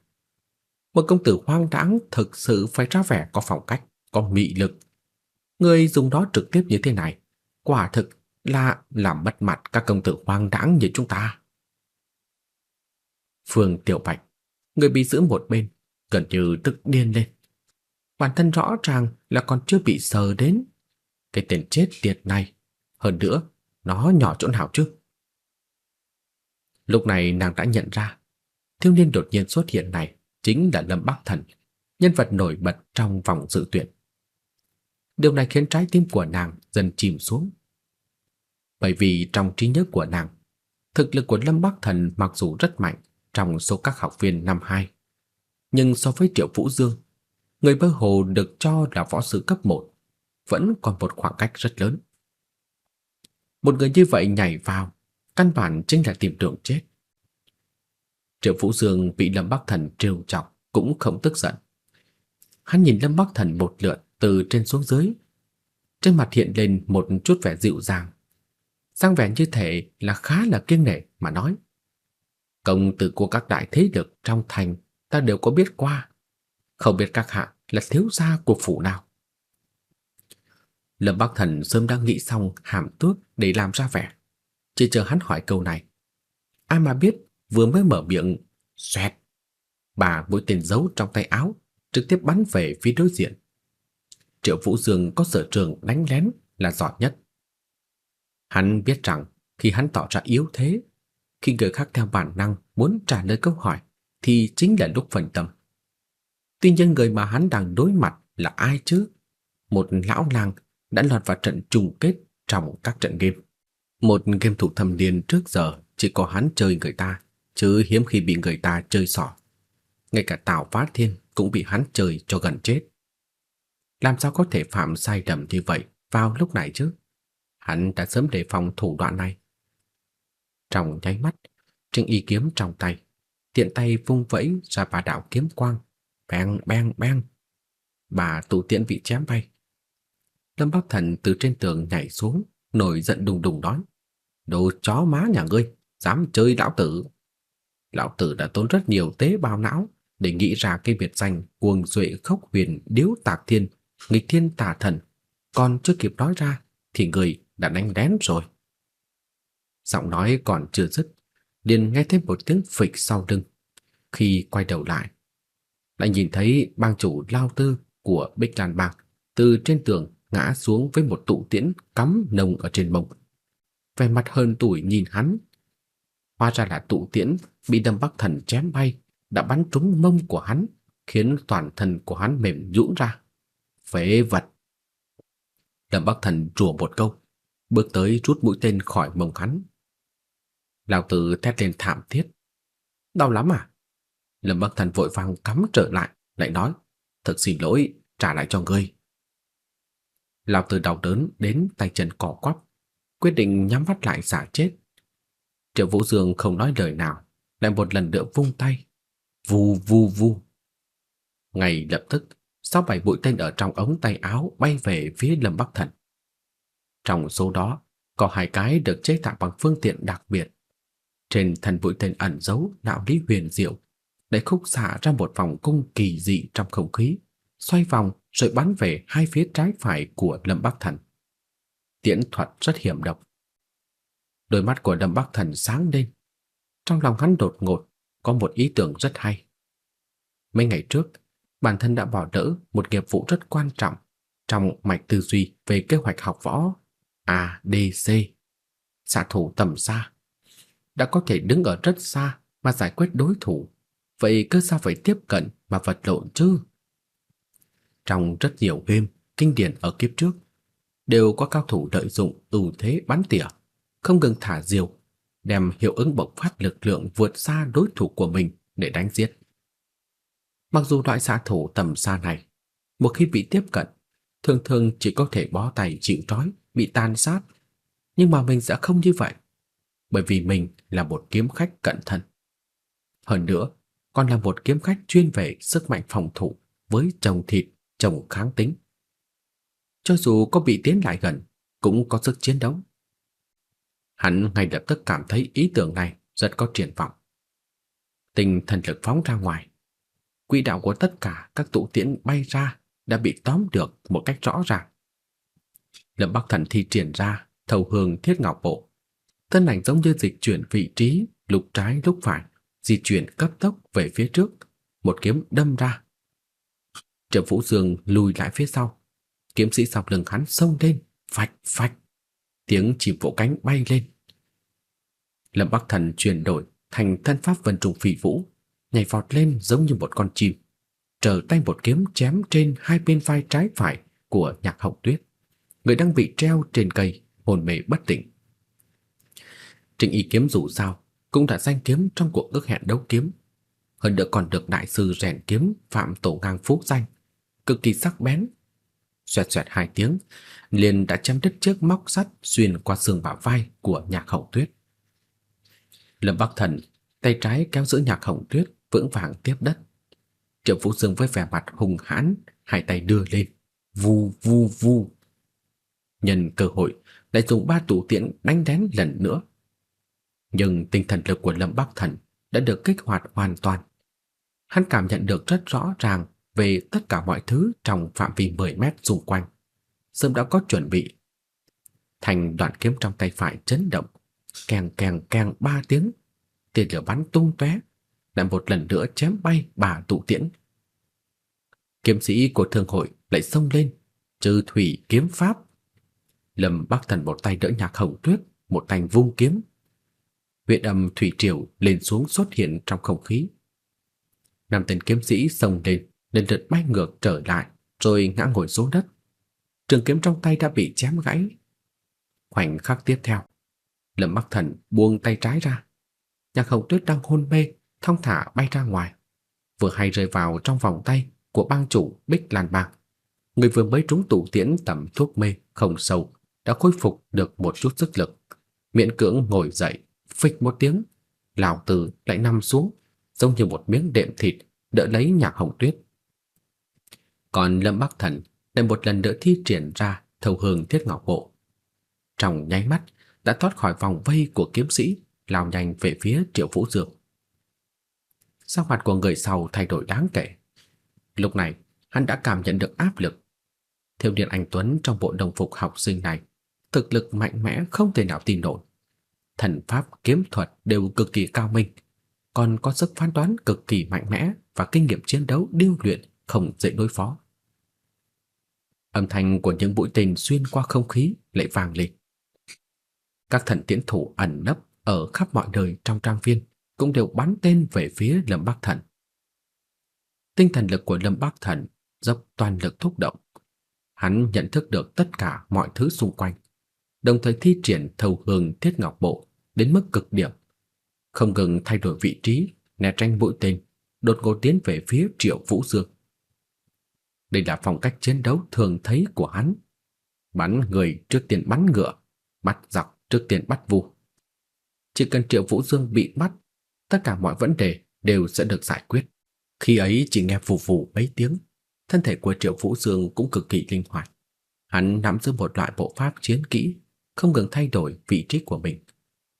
Một công tử hoang đãng thực sự phải ra vẻ có phong cách, có mị lực. Ngươi dùng đó trực tiếp như thế này, quả thực là làm mất mặt các công tử hoang đãng như chúng ta. Phương Tiểu Bạch, người bị giữ một bên, gần như tức điên lên. Bản thân rõ ràng là còn chưa bị sờ đến. Cái tên chết tiệt này, hơn nữa, nó nhỏ chỗ nào chứ? Lúc này nàng đã nhận ra, thiếu niên đột nhiên xuất hiện này chính là Lâm Bắc Thần, nhân vật nổi bật trong vòng dự tuyển. Điều này khiến trái tim của nàng dần chìm xuống. Bởi vì trong trí nhớ của nàng, thực lực của Lâm Bắc Thần mặc dù rất mạnh trong số các học viên năm 2, nhưng so với Triệu Vũ Dương, người bơ hồ được cho là võ sư cấp 1, vẫn còn một khoảng cách rất lớn. Một người như vậy nhảy vào, căn bản chính là tìm đường chết. Triệu Vũ Dương bị Lâm Bắc Thần trêu chọc cũng không tức giận. Hắn nhìn Lâm Bắc Thần một lượt từ trên xuống dưới, trên mặt hiện lên một chút vẻ dịu dàng. Sang vẻ như thể là khá là kiêng nể mà nói: "Công tử của các đại thế lực trong thành ta đều có biết qua, không biết các hạ là thiếu gia của phủ nào." Lâm Bắc Thần sớm đã nghĩ xong hàm tước để làm ra vẻ, chỉ chờ hắn hỏi câu này. Ai mà biết vừa mới mở miệng, xoẹt, bà mũi tên giấu trong tay áo, trực tiếp bắn về phía đối diện. Triệu Vũ Dương có sở trường đánh lén là giỏi nhất. Hắn biết rằng khi hắn tỏ ra yếu thế, khi người khác theo bản năng muốn trả lời câu hỏi thì chính là lúc phân tâm. Tuy nhiên người mà hắn đang đối mặt là ai chứ? Một lão làng đã lọt vào trận chung kết trong các trận game. Một game thủ thâm niên trước giờ chỉ có hắn chơi người ta, chứ hiếm khi bị người ta chơi xỏ. Ngay cả Tào Phát Thiên cũng bị hắn chơi cho gần chết. Làm sao có thể phạm sai lầm như vậy vào lúc này chứ? Hắn đã sớm đề phòng thủ đoạn này. Trong nháy mắt, Trương Y kiếm trong tay, tiện tay vung vẫy ra ba đạo kiếm quang, bang bang bang. Bà tụ tiễn bị chém bay. Lâm Bắc Thần từ trên tường nhảy xuống, nổi giận đùng đùng nói: "Đồ chó má nhà ngươi, dám chơi lão tử!" Lão tử đã tốn rất nhiều tế bào não để nghĩ ra cái biệt danh cuồng duệ khốc huyền điếu tạc thiên, nghịch thiên tà thần, còn chưa kịp nói ra thì người đã đánh đén rồi. Giọng nói còn chưa dứt, liền nghe thêm một tiếng phịch sau lưng. Khi quay đầu lại, lại nhìn thấy bang chủ lao tư của Bích Lan Bang từ trên tường ngã xuống với một tụ tiễn cắm nồng ở trên mông. Vẻ mặt hơn tuổi nhìn hắn. Hóa ra là tụ tiễn bị đâm bắc thần chém bay, đã bắn trúng mông của hắn, khiến toàn thân của hắn mềm nhũn ra. Phế vật. Đâm Bắc Thần rủa một câu, bước tới rút mũi tên khỏi mông hắn. Lão tử thét lên thảm thiết. Đau lắm à? Lâm Bắc Thần vội vàng cắm trở lại, lại nói, thật xin lỗi, trả lại cho ngươi. Lão tử đau đớn đến tay chân cỏ quắp, quyết định nhắm mắt lại giả chết. Triệu Vũ Dương không nói lời nào, lại một lần nữa vung tay, vù vù vù. Ngay lập tức, sáu bảy bụi tên ở trong ống tay áo bay về phía Lâm Bắc Thần. Trong số đó, có hai cái được chế tạo bằng phương tiện đặc biệt. Trên thân bụi tên ẩn giấu đạo lý huyền diệu, để khúc xạ ra một vòng cung kỳ dị trong không khí, xoay vòng rồi bắn về hai phía trái phải của Lâm Bắc Thần. Tiễn thuật rất hiểm độc. Đôi mắt của Lâm Bắc Thần sáng lên. Trong lòng hắn đột ngột có một ý tưởng rất hay. Mấy ngày trước, bản thân đã bỏ lỡ một nghiệp vụ rất quan trọng trong mạch tư duy về kế hoạch học võ ADC. Xạ thủ tầm xa đã có thể đứng ở rất xa mà giải quyết đối thủ, vậy cơ sao phải tiếp cận mà vật lộn chứ? Trong rất nhiều game kinh điển ở kiếp trước đều có cao thủ lợi dụng ưu thế bắn tỉa, không ngừng thả diều, đem hiệu ứng bộc phát lực lượng vượt xa đối thủ của mình để đánh giết. Mặc dù loại xạ thủ tầm xa này, một khi bị tiếp cận, thường thường chỉ có thể bó tay chịu trói, bị tàn sát, nhưng mà mình sẽ không như vậy, bởi vì mình là một kiếm khách cẩn thận Hơn nữa, còn là một kiếm khách chuyên về sức mạnh phòng thủ, với trồng thịt, trồng kháng tính. Cho dù có bị tiến lại gần, cũng có sức chiến đấu. Hắn ngay lập tức cảm thấy ý tưởng này rất có triển vọng. Tinh thần lực phóng ra ngoài. Quỹ đạo của tất cả các tụ tiễn bay ra đã bị tóm được một cách rõ ràng. Lâm Bắc Thần thi triển ra thầu hương thiết ngọc bộ. Thân ảnh giống như dịch chuyển vị trí, lúc trái lúc phải, di chuyển cấp tốc về phía trước, một kiếm đâm ra. Triệu Vũ Dương lùi lại phía sau, kiếm sĩ sọc lưng hắn xông lên, phạch phạch, tiếng chim vỗ cánh bay lên. Lâm Bắc Thần chuyển đổi thành thân pháp vân trùng phỉ vũ, nhảy vọt lên giống như một con chim, trở tay một kiếm chém trên hai bên vai trái phải của Nhạc Hồng Tuyết, người đang bị treo trên cây, hồn mê bất tỉnh. Trịnh Y kiếm dù sao cũng đã danh kiếm trong cuộc ước hẹn đấu kiếm, hơn nữa còn được đại sư rèn kiếm Phạm Tổ Ngang phúc danh, cực kỳ sắc bén. Xoẹt xoẹt hai tiếng, liền đã chém đứt chiếc móc sắt xuyên qua xương bả vai của Nhạc Hồng Tuyết. Lâm Bắc Thần tay trái kéo giữ Nhạc Hồng Tuyết vững vàng tiếp đất. Triệu Vũ Dương với vẻ mặt hung hãn, hai tay đưa lên, vu vu vu. Nhân cơ hội, lại dùng ba tủ tiễn đánh đén lần nữa. Nhưng tinh thần lực của Lâm Bắc Thần đã được kích hoạt hoàn toàn. Hắn cảm nhận được rất rõ ràng về tất cả mọi thứ trong phạm vi 10 mét xung quanh. Sớm đã có chuẩn bị. Thành đoạn kiếm trong tay phải chấn động, keng keng keng ba tiếng, tiền lửa bắn tung tóe, lại một lần nữa chém bay bà tụ tiễn. Kiếm sĩ của thương hội lại xông lên, trừ thủy kiếm pháp. Lâm Bắc Thần một tay đỡ Nhạc Hồng Tuyết, một tay vung kiếm. Huyết âm thủy triều lên xuống xuất hiện trong không khí. Năm tên kiếm sĩ xông lên, lần lượt bay ngược trở lại, rồi ngã ngồi xuống đất. Trường kiếm trong tay đã bị chém gãy. Khoảnh khắc tiếp theo, Lâm Bắc Thần buông tay trái ra. Nhạc Hồng Tuyết đang hôn mê, thong thả bay ra ngoài, vừa hay rơi vào trong vòng tay của bang chủ Bích Lan Bang. Người vừa mới trúng tủ tiễn tẩm thuốc mê không sâu đã khôi phục được một chút sức lực, miễn cưỡng ngồi dậy, phịch một tiếng, lão tử lại nằm xuống, giống như một miếng đệm thịt đỡ lấy Nhạc Hồng Tuyết. Còn Lâm Bắc Thần lại một lần nữa thi triển ra thâu hương thiết ngọc bộ. Trong nháy mắt đã thoát khỏi vòng vây của kiếm sĩ, lao nhanh về phía Triệu Vũ dược Sắc mặt của người sau thay đổi đáng kể. Lúc này, hắn đã cảm nhận được áp lực. Thiếu niên anh Tuấn trong bộ đồng phục học sinh này, thực lực mạnh mẽ không thể nào tin nổi. Thần pháp, kiếm thuật đều cực kỳ cao minh, còn có sức phán đoán cực kỳ mạnh mẽ và kinh nghiệm chiến đấu điêu luyện không dễ đối phó. Âm thanh của những mũi tên xuyên qua không khí lại vang lên. Các thần tiễn thủ ẩn nấp ở khắp mọi nơi trong trang viên cũng đều bắn tên về phía Lâm Bắc Thần. Tinh thần lực của Lâm Bắc Thần dốc toàn lực thúc động. Hắn nhận thức được tất cả mọi thứ xung quanh, đồng thời thi triển thâu hương thiết ngọc bộ đến mức cực điểm, không ngừng thay đổi vị trí, né tránh mũi tên, đột ngột tiến về phía Triệu Vũ Dương. Đây là phong cách chiến đấu thường thấy của hắn. Bắn người trước tiên bắn ngựa, bắt giặc trước tiên bắt vua. Chỉ cần Triệu Vũ Dương bị bắt, tất cả mọi vấn đề đều sẽ được giải quyết. Khi ấy chỉ nghe phù phù mấy tiếng, thân thể của Triệu Vũ Dương cũng cực kỳ linh hoạt. Hắn nắm giữ một loại bộ pháp chiến kỹ, không ngừng thay đổi vị trí của mình,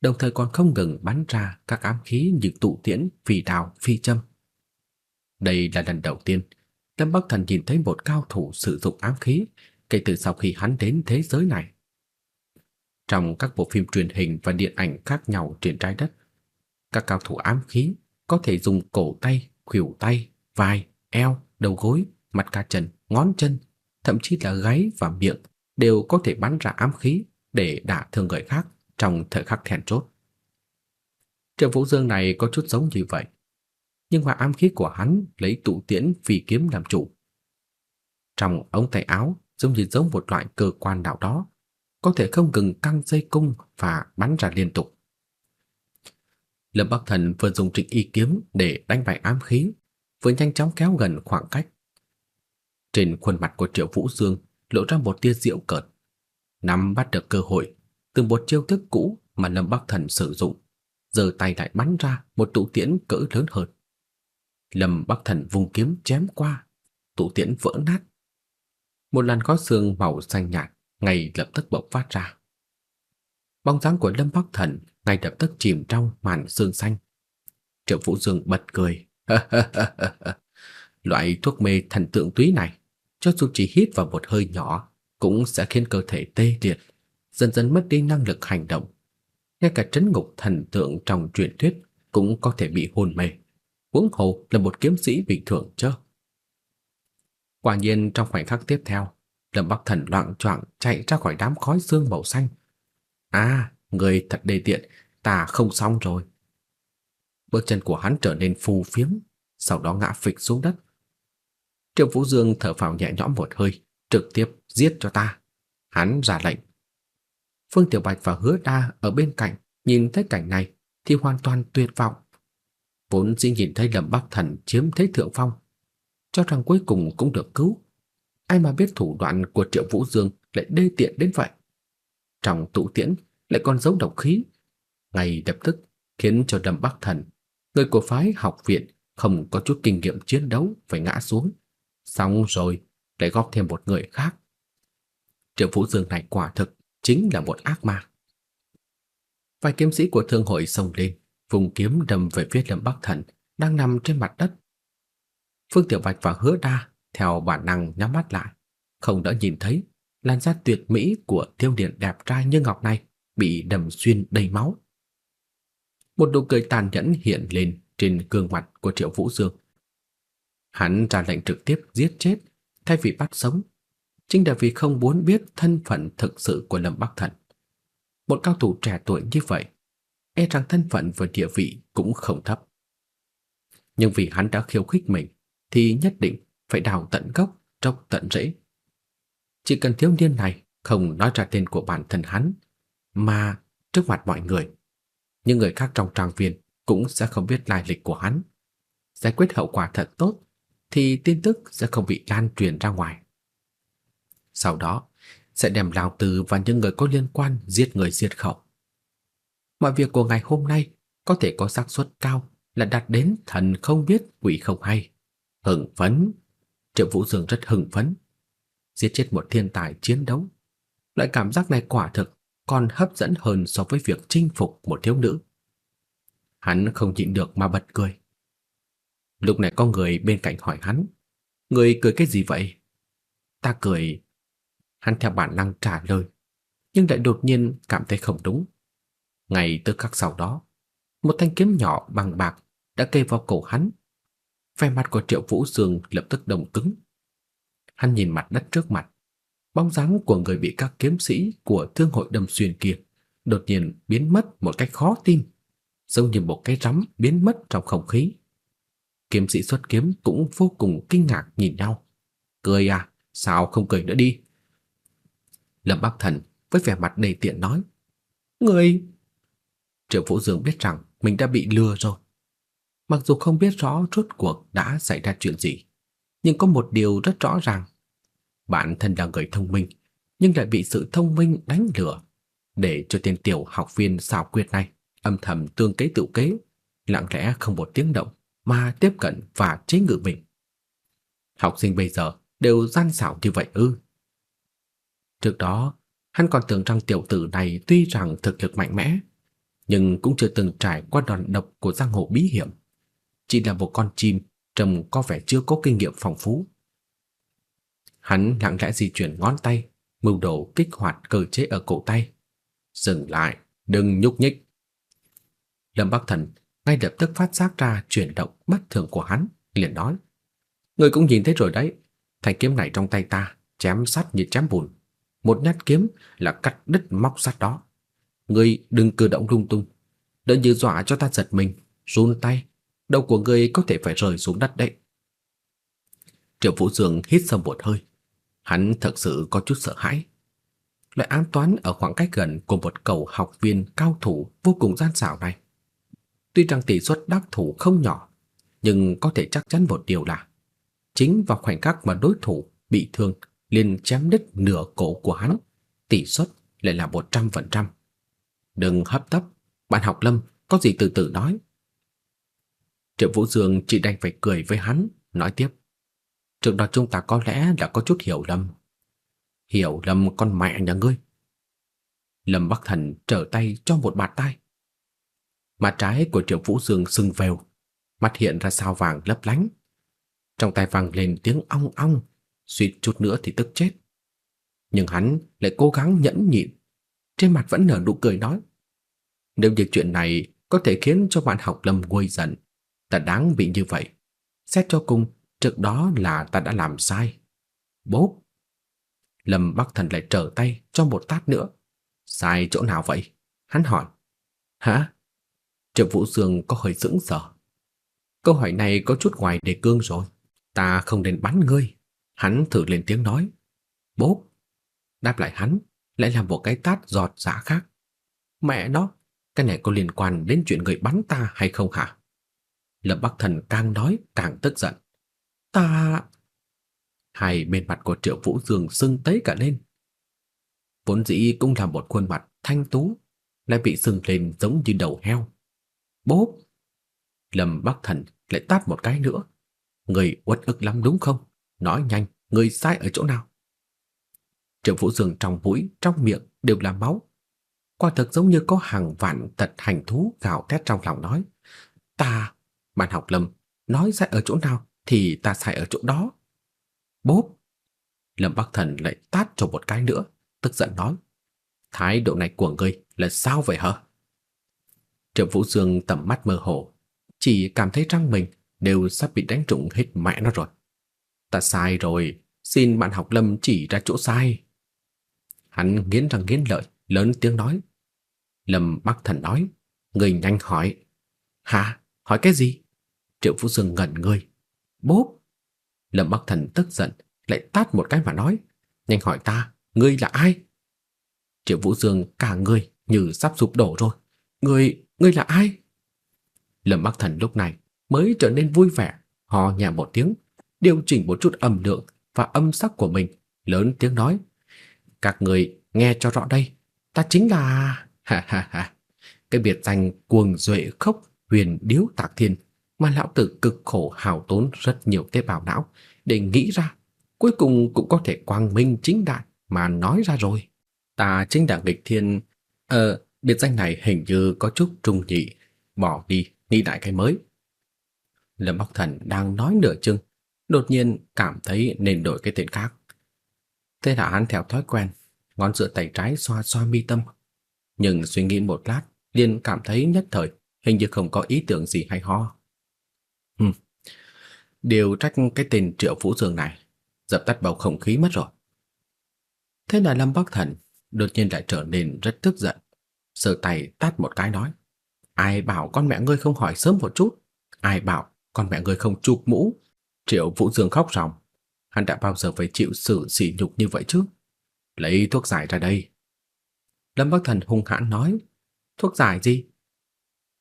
đồng thời còn không ngừng bắn ra các ám khí như tụ tiễn, phi đào, phi châm. Đây là lần đầu tiên Lâm Bắc Thần nhìn thấy một cao thủ sử dụng ám khí kể từ sau khi hắn đến thế giới này. Trong các bộ phim truyền hình và điện ảnh khác nhau trên trái đất, các cao thủ ám khí có thể dùng cổ tay, khuỷu tay, vai, eo, đầu gối, mặt cá chân, ngón chân, thậm chí là gáy và miệng đều có thể bắn ra ám khí để đả thương người khác trong thời khắc then chốt. Triệu Vũ Dương này có chút giống như vậy, nhưng mà ám khí của hắn lấy tụ tiễn phi kiếm làm chủ. Trong ống tay áo giống như giống một loại cơ quan nào đó, có thể không ngừng căng dây cung và bắn ra liên tục. Lâm Bắc Thần vừa dùng trịnh y kiếm để đánh bại ám khí, vừa nhanh chóng kéo gần khoảng cách. Trên khuôn mặt của Triệu Vũ Dương lộ ra một tia diệu cợt. Nắm bắt được cơ hội, từ một chiêu thức cũ mà Lâm Bắc Thần sử dụng, giơ tay lại bắn ra một tụ tiễn cỡ lớn hơn. Lâm Bắc Thần vung kiếm chém qua, tụ tiễn vỡ nát. Một làn khói xương màu xanh nhạt ngay lập tức bộc phát ra. Bóng dáng của Lâm Bắc Thần ngay lập tức chìm trong màn sương xanh. Triệu Vũ Dương bật cười. Loại thuốc mê thần tượng túy này, cho dù chỉ hít vào một hơi nhỏ, cũng sẽ khiến cơ thể tê liệt, dần dần mất đi năng lực hành động. Ngay cả trấn ngục thần tượng trong truyền thuyết cũng có thể bị hôn mê. Huống hồ là một kiếm sĩ bình thường chứ. Quả nhiên trong khoảnh khắc tiếp theo, Lâm Bắc Thần loạn choạng chạy ra khỏi đám khói xương màu xanh. a, người thật đề tiện, ta không xong rồi. Bước chân của hắn trở nên phù phiếm, sau đó ngã phịch xuống đất. Triệu Vũ Dương thở phào nhẹ nhõm một hơi, trực tiếp giết cho ta. Hắn ra lệnh. Phương Tiểu Bạch và Hứa Đa ở bên cạnh nhìn thấy cảnh này thì hoàn toàn tuyệt vọng. Vốn dĩ nhìn thấy Lâm Bắc Thần chiếm thế thượng phong, cho rằng cuối cùng cũng được cứu. Ai mà biết thủ đoạn của Triệu Vũ Dương lại đê tiện đến vậy. Trong tụ tiễn lại còn giấu độc khí, ngay lập tức khiến cho Lâm Bắc Thần, người của phái học viện không có chút kinh nghiệm chiến đấu phải ngã xuống. Xong rồi, lại góp thêm một người khác. Triệu Vũ Dương này quả thực chính là một ác ma. Vài kiếm sĩ của thương hội xông lên, vùng kiếm đâm về phía Lâm Bắc Thần đang nằm trên mặt đất. Phương Tiểu Bạch và Hứa Đa theo bản năng nhắm mắt lại, không đỡ nhìn thấy làn da tuyệt mỹ của thiếu niên đẹp trai như ngọc này bị đâm xuyên đầy máu. Một nụ cười tàn nhẫn hiện lên trên gương mặt của Triệu Vũ Dương. Hắn ra lệnh trực tiếp giết chết thay vì bắt sống, chính là vì không muốn biết thân phận thực sự của Lâm Bắc Thần. Một cao thủ trẻ tuổi như vậy, e rằng thân phận và địa vị cũng không thấp. Nhưng vì hắn đã khiêu khích mình, thì nhất định phải đào tận gốc, trọc tận rễ. Chỉ cần thiếu niên này không nói ra tên của bản thân hắn, mà trước mặt mọi người, những người khác trong trang viên cũng sẽ không biết lai lịch của hắn. Giải quyết hậu quả thật tốt thì tin tức sẽ không bị lan truyền ra ngoài. Sau đó, sẽ đem Lão Tử và những người có liên quan giết người diệt khẩu. Mọi việc của ngày hôm nay có thể có xác suất cao là đạt đến thần không biết quỷ không hay. Hưng phấn, Triệu Vũ Dương rất hưng phấn. Giết chết một thiên tài chiến đấu, loại cảm giác này quả thực còn hấp dẫn hơn so với việc chinh phục một thiếu nữ. Hắn không nhịn được mà bật cười. Lúc này có người bên cạnh hỏi hắn, "Người cười cái gì vậy?" Ta cười. Hắn theo bản năng trả lời, nhưng lại đột nhiên cảm thấy không đúng. Ngay tức khắc sau đó, một thanh kiếm nhỏ bằng bạc đã kề vào cổ hắn. Vẻ mặt của Triệu Vũ Dương lập tức đông cứng. Hắn nhìn mặt đất trước mặt, bóng dáng của người bị các kiếm sĩ của thương hội đâm xuyên kia đột nhiên biến mất một cách khó tin, giống như một cái rắm biến mất trong không khí. Kiếm sĩ xuất kiếm cũng vô cùng kinh ngạc nhìn nhau. Cười à, sao không cười nữa đi? Lâm Bắc Thần với vẻ mặt đầy tiện nói. Người... Triệu Vũ Dương biết rằng mình đã bị lừa rồi. Mặc dù không biết rõ rốt cuộc đã xảy ra chuyện gì, nhưng có một điều rất rõ ràng. Bản thân là người thông minh, nhưng lại bị sự thông minh đánh lừa, để cho tên tiểu học viên xảo quyệt này âm thầm tương kế tự kế, lặng lẽ không một tiếng động mà tiếp cận và chế ngự mình. Học sinh bây giờ đều gian xảo như vậy ư? Trước đó, hắn còn tưởng rằng tiểu tử này tuy rằng thực lực mạnh mẽ, nhưng cũng chưa từng trải qua đòn độc của giang hồ bí hiểm, chỉ là một con chim trông có vẻ chưa có kinh nghiệm phong phú. Hắn lặng lẽ di chuyển ngón tay, mưu đồ kích hoạt cơ chế ở cổ tay. Dừng lại, đừng nhúc nhích. Lâm Bắc Thần ngay lập tức phát giác ra chuyển động bất thường của hắn, liền nói: "Ngươi cũng nhìn thấy rồi đấy, thanh kiếm này trong tay ta, chém sắt như chém bùn, một nhát kiếm là cắt đứt móc sắt đó. Ngươi đừng cử động lung tung, đỡ như dọa cho ta giật mình, run tay, đầu của ngươi có thể phải rơi xuống đất đấy." Triệu Vũ Dương hít sâu một hơi, hắn thật sự có chút sợ hãi. Loại ám toán ở khoảng cách gần của một cầu học viên cao thủ vô cùng gian xảo này Tuy rằng tỷ suất đắc thủ không nhỏ, nhưng có thể chắc chắn một điều là chính vào khoảnh khắc mà đối thủ bị thương liền chém đứt nửa cổ của hắn, tỷ suất lại là 100%. Đừng hấp tấp, bạn học Lâm có gì từ từ nói. Triệu Vũ Dương chỉ đành phải cười với hắn, nói tiếp. trước đó chúng ta có lẽ đã có chút hiểu lầm. Hiểu lầm con mẹ nhà ngươi. Lâm Bắc Thần trở tay cho một bạt tay. Mặt trái của Triệu Vũ Dương sưng vèo, mắt hiện ra sao vàng lấp lánh. Trong tai vang lên tiếng ong ong, suýt chút nữa thì tức chết. Nhưng hắn lại cố gắng nhẫn nhịn, trên mặt vẫn nở nụ cười nói: "Nếu như chuyện này có thể khiến cho bạn học Lâm nguôi giận, ta đáng bị như vậy. Xét cho cùng, trước đó là ta đã làm sai." Bốp. Lâm Bắc Thần lại trở tay cho một tát nữa. Sai chỗ nào vậy? Hắn hỏi. Hả? Triệu Vũ Dương có hơi sững sờ. Câu hỏi này có chút ngoài đề cương rồi. Ta không nên bắn ngươi. Hắn thử lên tiếng nói. Bốp. Đáp lại hắn, lại là một cái tát giọt giã khác. Mẹ nó, cái này có liên quan đến chuyện người bắn ta hay không hả? Lâm Bắc Thần càng nói càng tức giận. Ta... Hai bên mặt của Triệu Vũ Dương sưng tấy cả lên. Vốn dĩ cũng là một khuôn mặt thanh tú, lại bị sưng lên giống như đầu heo. Bốp! Lâm Bắc Thần lại tát một cái nữa. Người uất ức lắm đúng không? Nói nhanh, người sai ở chỗ nào? Triệu Vũ Dương trong mũi, trong miệng đều là máu. Quả thực giống như có hàng vạn tật hành thú gào thét trong lòng nói. Ta, bạn học Lâm, nói sai ở chỗ nào thì ta sai ở chỗ đó. Bốp! Lâm Bắc Thần lại tát cho một cái nữa, tức giận nói. Thái độ này của ngươi là sao vậy hả? Triệu Vũ Dương tầm mắt mơ hồ, chỉ cảm thấy răng mình đều sắp bị đánh trúng hết mẹ nó rồi. Ta sai rồi, xin bạn học Lâm chỉ ra chỗ sai. Hắn nghiến răng nghiến lợi, lớn tiếng nói. Lâm Bắc Thần nói, người nhanh hỏi. Hả? Hỏi cái gì? Triệu Vũ Dương ngẩn người. Bốp! Lâm Bắc Thần tức giận, lại tát một cái mà nói. Nhanh hỏi ta, ngươi là ai? Triệu Vũ Dương cả người như sắp sụp đổ rồi. Ngươi, ngươi là ai? Lâm Bắc Thần lúc này mới trở nên vui vẻ, hò nhẹ một tiếng, điều chỉnh một chút âm lượng và âm sắc của mình, lớn tiếng nói: "Các người nghe cho rõ đây, ta chính là ha ha ha, cái biệt danh cuồng duệ khốc huyền điếu tạc thiên mà lão tử cực khổ hào tốn rất nhiều tế bào não để nghĩ ra, cuối cùng cũng có thể quang minh chính đại mà nói ra rồi. Ta chính là nghịch thiên, ờ, biệt danh này hình như có chút trung nhị, bỏ đi, nghĩ lại cái mới. Lâm Bắc Thần đang nói nửa chừng, đột nhiên cảm thấy nên đổi cái tên khác. Thế là hắn theo thói quen, ngón giữa tay trái xoa xoa mi tâm. Nhưng suy nghĩ một lát, liền cảm thấy nhất thời hình như không có ý tưởng gì hay ho. Hừm, điều trách cái tên Triệu Vũ Dương này, dập tắt bầu không khí mất rồi. Thế là Lâm Bắc Thần đột nhiên lại trở nên rất tức giận, sờ tay tát một cái nói: "Ai bảo con mẹ ngươi không hỏi sớm một chút? Ai bảo con mẹ ngươi không chụp mũ?" Triệu Vũ Dương khóc ròng, hắn đã bao giờ phải chịu sự sỉ nhục như vậy chứ? Lấy thuốc giải ra đây. Lâm Bắc Thần hung hãn nói, thuốc giải gì?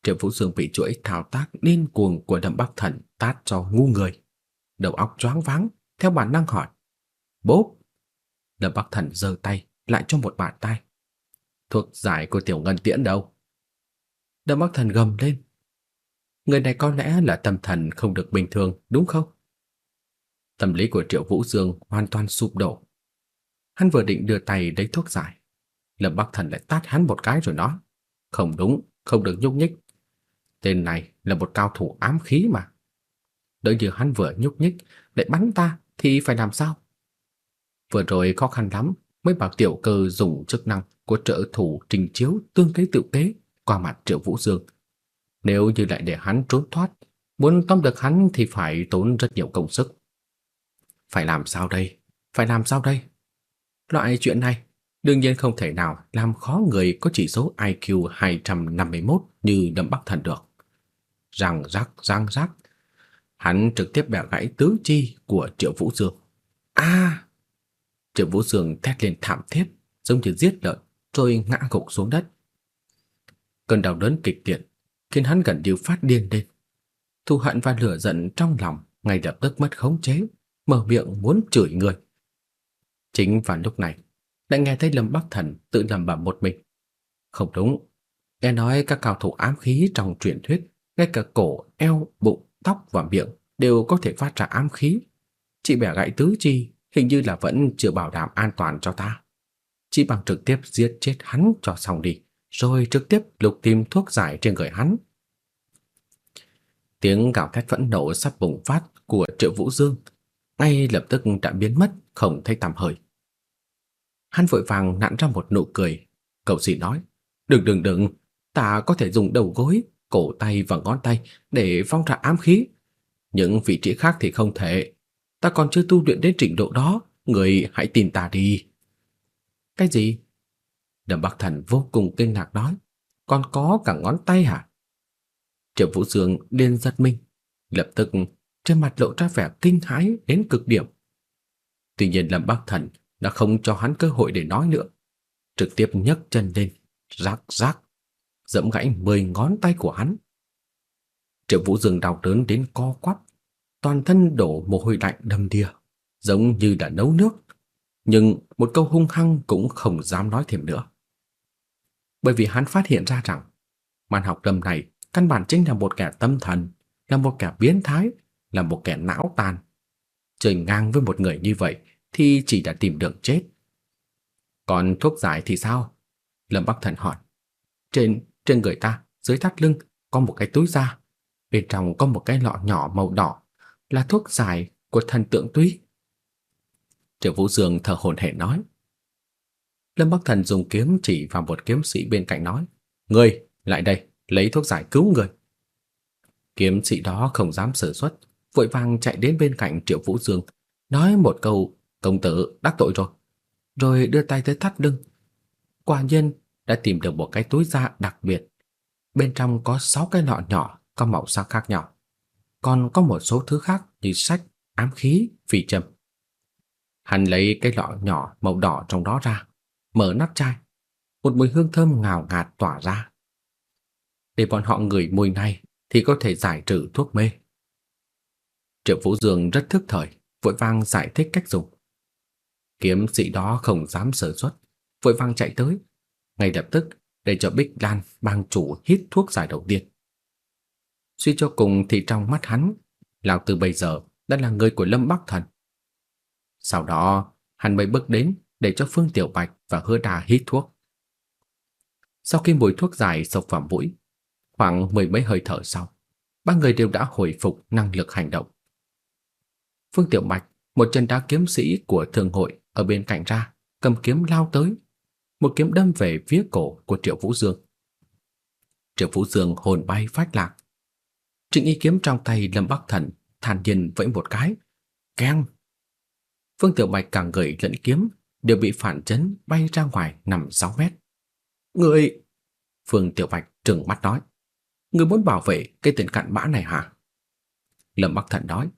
Triệu Vũ Dương bị chuỗi thao tác điên cuồng của Lâm Bắc Thần tát cho ngu người. Đầu óc choáng váng, theo bản năng hỏi. Bốp! Lâm Bắc Thần giơ tay, lại cho một bàn tay thuộc giải của Tiểu Ngân Tiễn đâu? Đâm Bắc Thần gầm lên. Người này có lẽ là tâm thần không được bình thường, đúng không? Tâm lý của Triệu Vũ Dương hoàn toàn sụp đổ. Hắn vừa định đưa tay lấy thuốc giải, Lâm Bắc Thần lại tát hắn một cái rồi nói, "Không đúng, không được nhúc nhích. Tên này là một cao thủ ám khí mà. Đợi như hắn vừa nhúc nhích lại bắn ta thì phải làm sao?" Vừa rồi khó khăn lắm mới bảo tiểu cơ dùng chức năng của trợ thủ trình chiếu tương kế tự kế qua mặt Triệu Vũ Dương. Nếu như lại để hắn trốn thoát, muốn tóm được hắn thì phải tốn rất nhiều công sức. Phải làm sao đây? Phải làm sao đây? Loại chuyện này đương nhiên không thể nào làm khó người có chỉ số IQ 251 như Lâm Bắc Thần được. Răng rắc răng rắc, hắn trực tiếp bẻ gãy tứ chi của Triệu Vũ Dương. A! Triệu Vũ Dương thét lên thảm thiết, giống như giết lợn, rồi ngã gục xuống đất. Cơn đau đớn kịch liệt khiến hắn gần như phát điên lên. Thù hận và lửa giận trong lòng ngay lập tức mất khống chế, mở miệng muốn chửi người. Chính vào lúc này, lại nghe thấy Lâm Bắc Thần tự lẩm bẩm một mình. Không đúng, nghe nói các cao thủ ám khí trong truyền thuyết, ngay cả cổ, eo, bụng, tóc và miệng đều có thể phát ra ám khí. Chị bẻ gãy tứ chi hình như là vẫn chưa bảo đảm an toàn cho ta chỉ bằng trực tiếp giết chết hắn cho xong đi, rồi trực tiếp lục tìm thuốc giải trên người hắn. Tiếng gào thét phẫn nộ sắp bùng phát của Triệu Vũ Dương ngay lập tức đã biến mất, không thấy tăm hơi. Hắn vội vàng nặn ra một nụ cười, cậu xin nói: "Đừng đừng đừng, ta có thể dùng đầu gối, cổ tay và ngón tay để phong ra ám khí. Những vị trí khác thì không thể. Ta còn chưa tu luyện đến trình độ đó, người hãy tin ta đi." "Cái gì?" Đầm Bắc Thần vô cùng kinh ngạc nói, "Còn có cả ngón tay hả?" Triệu Vũ Dương điên giật mình, lập tức trên mặt lộ ra vẻ kinh hãi đến cực điểm. Tuy nhiên Lâm Bắc Thần đã không cho hắn cơ hội để nói nữa, trực tiếp nhấc chân lên, rắc rắc, giẫm gãy mười ngón tay của hắn. Triệu Vũ Dương đau đớn đến co quắp, toàn thân đổ mồ hôi lạnh đầm đìa, giống như đã nấu nước, nhưng một câu hung hăng cũng không dám nói thêm nữa. Bởi vì hắn phát hiện ra rằng màn học đầm này căn bản chính là một kẻ tâm thần, là một kẻ biến thái, là một kẻ não tàn. Chơi ngang với một người như vậy thì chỉ đã tìm đường chết. Còn thuốc giải thì sao? Lâm Bắc Thần hỏi. Trên trên người ta, dưới thắt lưng có một cái túi da, bên trong có một cái lọ nhỏ màu đỏ, là thuốc giải của thần tượng túy. Triệu Vũ Dương thở hổn hển nói. Lâm Bắc Thần dùng kiếm chỉ vào một kiếm sĩ bên cạnh nói: "Ngươi, lại đây, lấy thuốc giải cứu người." Kiếm sĩ đó không dám sử xuất, vội vàng chạy đến bên cạnh Triệu Vũ Dương, nói một câu công tử đắc tội rồi, rồi đưa tay tới thắt lưng. Quả nhiên đã tìm được một cái túi da đặc biệt. Bên trong có 6 cái lọ nhỏ có màu sắc khác nhau. Còn có một số thứ khác như sách, ám khí, phi châm. Hắn lấy cái lọ nhỏ màu đỏ trong đó ra, mở nắp chai. Một mùi hương thơm ngào ngạt tỏa ra. Để bọn họ ngửi mùi này thì có thể giải trừ thuốc mê. Triệu Vũ Dương rất thức thời, vội vàng giải thích cách dùng. Kiếm sĩ đó không dám sơ suất, vội vàng chạy tới, ngay lập tức để cho Bích Lan bang chủ hít thuốc giải đầu tiên. Suy cho cùng thì trong mắt hắn, lão từ bây giờ đã là người của Lâm Bắc Thần. Sau đó, hắn mới bước đến để cho Phương Tiểu Bạch và Hứa Đà hít thuốc. Sau khi mùi thuốc giải sộc vào mũi, khoảng mười mấy hơi thở sau, ba người đều đã hồi phục năng lực hành động. Phương Tiểu Bạch, một chân đá kiếm sĩ của thương hội ở bên cạnh ra, cầm kiếm lao tới, một kiếm đâm về phía cổ của Triệu Vũ Dương. Triệu Vũ Dương hồn bay phách lạc. Trịnh Y kiếm trong tay Lâm Bắc Thần thản nhiên vẫy một cái, keng. Phương Tiểu Bạch càng gửi lẫn kiếm đều bị phản chấn bay ra ngoài nằm 6 mét. Người Phương Tiểu Bạch trừng mắt nói, người muốn bảo vệ cái tên cặn bã này hả? Lâm Bắc Thần nói,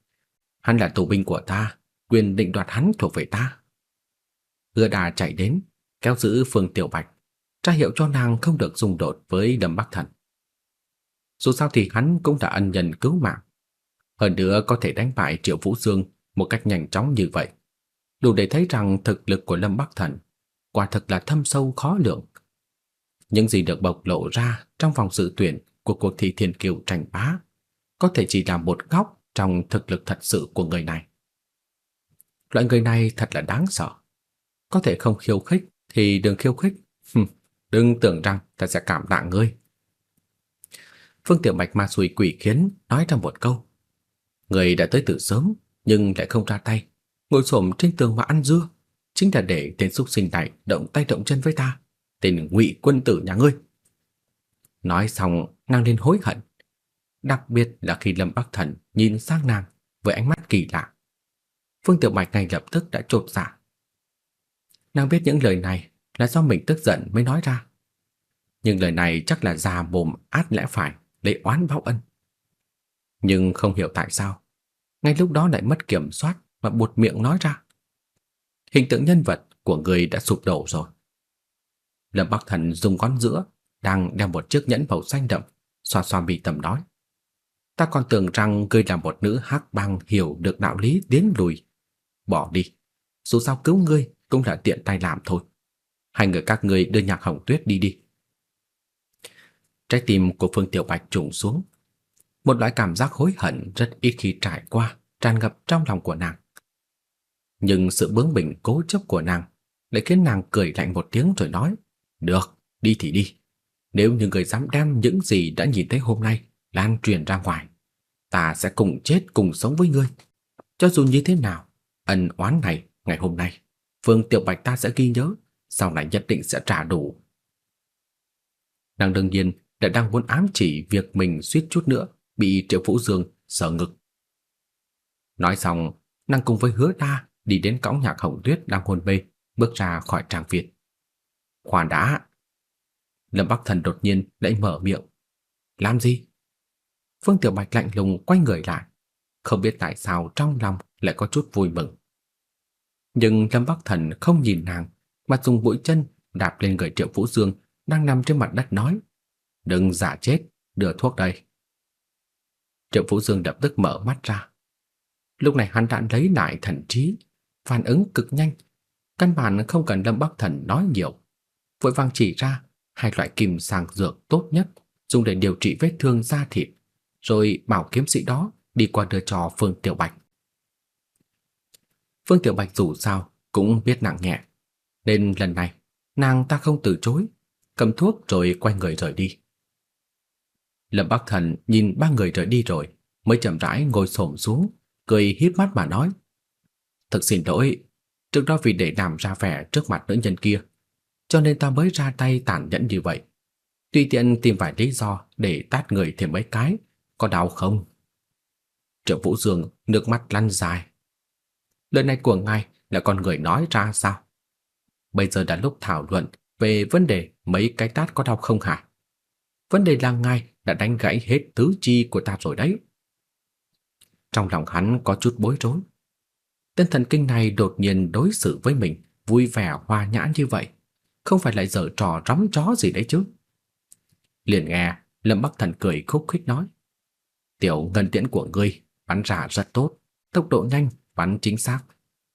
Hắn là tù binh của ta, quyền định đoạt hắn thuộc về ta. Hứa Đà chạy đến, kéo giữ Phương Tiểu Bạch, tra hiệu cho nàng không được xung đột với Đầm Bắc Thần. Dù sao thì hắn cũng đã ân nhân cứu mạng, hơn nữa có thể đánh bại Triệu Vũ Dương một cách nhanh chóng như vậy, đủ để thấy rằng thực lực của Lâm Bắc Thần quả thực là thâm sâu khó lượng. Những gì được bộc lộ ra trong vòng dự tuyển của cuộc thi thiên kiều tranh bá có thể chỉ là một góc trong thực lực thật sự của người này. Loại người này thật là đáng sợ. Có thể không khiêu khích thì đừng khiêu khích. đừng tưởng rằng ta sẽ cảm tạ ngươi. Phương Tiểu Bạch ma xui quỷ khiến nói trong một câu. Người đã tới từ sớm nhưng lại không ra tay, ngồi xổm trên tường mà ăn dưa, chính là để tên xúc sinh này động tay động chân với ta, tên ngụy quân tử nhà ngươi. Nói xong, nàng liền hối hận, đặc biệt là khi Lâm Bắc Thần nhìn sang nàng với ánh mắt kỳ lạ. Phương Tiểu Bạch ngay lập tức đã chột dạ. Nàng biết những lời này là do mình tức giận mới nói ra. Nhưng lời này chắc là già mồm át lẽ phải để oán báo ân. Nhưng không hiểu tại sao, ngay lúc đó lại mất kiểm soát mà buột miệng nói ra. Hình tượng nhân vật của người đã sụp đổ rồi. Lâm Bắc Thần dùng ngón giữa đang đeo một chiếc nhẫn màu xanh đậm, xoa xoa bị tầm nói. Ta còn tưởng rằng ngươi là một nữ hắc băng hiểu được đạo lý tiến lùi. Bỏ đi, dù sao cứu ngươi cũng là tiện tay làm thôi. Hai người các ngươi đưa Nhạc Hồng Tuyết đi đi. Trái tim của Phương Tiểu Bạch trùng xuống. Một loại cảm giác hối hận rất ít khi trải qua tràn ngập trong lòng của nàng. Nhưng sự bướng bỉnh cố chấp của nàng lại khiến nàng cười lạnh một tiếng rồi nói, được, đi thì đi. Nếu như người dám đem những gì đã nhìn thấy hôm nay lan truyền ra ngoài, ta sẽ cùng chết cùng sống với ngươi. Cho dù như thế nào, ân oán này ngày hôm nay, Phương Tiểu Bạch ta sẽ ghi nhớ, sau này nhất định sẽ trả đủ. Nàng đương nhiên đã đang muốn ám chỉ việc mình suýt chút nữa bị Triệu Vũ Dương sờ ngực. Nói xong, nàng cùng với Hứa Đa đi đến cõng nhạc Hồng Tuyết đang hôn mê, bước ra khỏi trang viện. Khoan đã. Lâm Bắc Thần đột nhiên lại mở miệng. Làm gì? Phương Tiểu Bạch lạnh lùng quay người lại, không biết tại sao trong lòng lại có chút vui mừng. Nhưng Lâm Bắc Thần không nhìn nàng, mà dùng mũi chân đạp lên người Triệu Vũ Dương đang nằm trên mặt đất nói: "Đừng giả chết, đưa thuốc đây." Triệu Vũ Dương lập tức mở mắt ra. Lúc này hắn đã lấy lại thần trí, phản ứng cực nhanh, căn bản không cần Lâm Bắc Thần nói nhiều, vội vàng chỉ ra hai loại kim sàng dược tốt nhất dùng để điều trị vết thương da thịt, rồi bảo kiếm sĩ đó đi qua đưa cho Phương Tiểu Bạch. Phương Tiểu Bạch dù sao cũng biết nặng nhẹ, nên lần này nàng ta không từ chối, cầm thuốc rồi quay người rời đi. Lâm Bắc Thần nhìn ba người rời đi rồi, mới chậm rãi ngồi xổm xuống, cười híp mắt mà nói: "Thực xin lỗi, trước đó vì để làm ra vẻ trước mặt nữ nhân kia, cho nên ta mới ra tay tàn nhẫn như vậy. tuy tiện tìm vài lý do để tát người thêm mấy cái, có đau không?" Triệu Vũ Dương nước mắt lăn dài. Lời này của ngài là con người nói ra sao? Bây giờ đã lúc thảo luận về vấn đề mấy cái tát có đau không hả? Vấn đề là ngài đã đánh gãy hết tứ chi của ta rồi đấy. Trong lòng hắn có chút bối rối. Tên thần kinh này đột nhiên đối xử với mình vui vẻ hòa nhã như vậy, không phải lại giở trò rắm chó gì đấy chứ. Liền nghe Lâm Bắc Thần cười khúc khích nói: "Tiểu ngân tiễn của ngươi bắn ra rất tốt, tốc độ nhanh, bắn chính xác,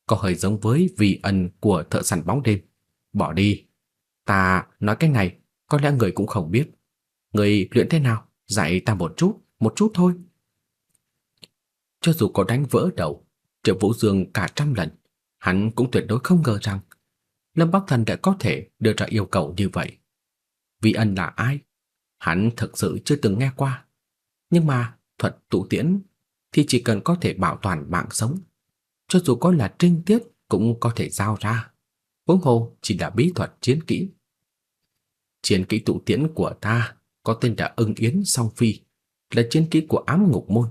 có hơi giống với vị ân của thợ săn bóng đêm. Bỏ đi, ta nói cái này, có lẽ người cũng không biết. Người luyện thế nào? Dạy ta một chút, một chút thôi. Cho dù có đánh vỡ đầu, Triệu Vũ Dương cả trăm lần, hắn cũng tuyệt đối không ngờ rằng Lâm Bắc Thần đã có thể đưa ra yêu cầu như vậy. Vị ân là ai? Hắn thực sự chưa từng nghe qua. Nhưng mà thuật tụ tiễn thì chỉ cần có thể bảo toàn mạng sống, cho dù có là trinh tiết cũng có thể giao ra. Huống hồ chỉ là bí thuật chiến kỹ. Chiến kỹ tụ tiễn của ta có tên là Ưng Yến Song Phi, là chiến kỹ của ám ngục môn,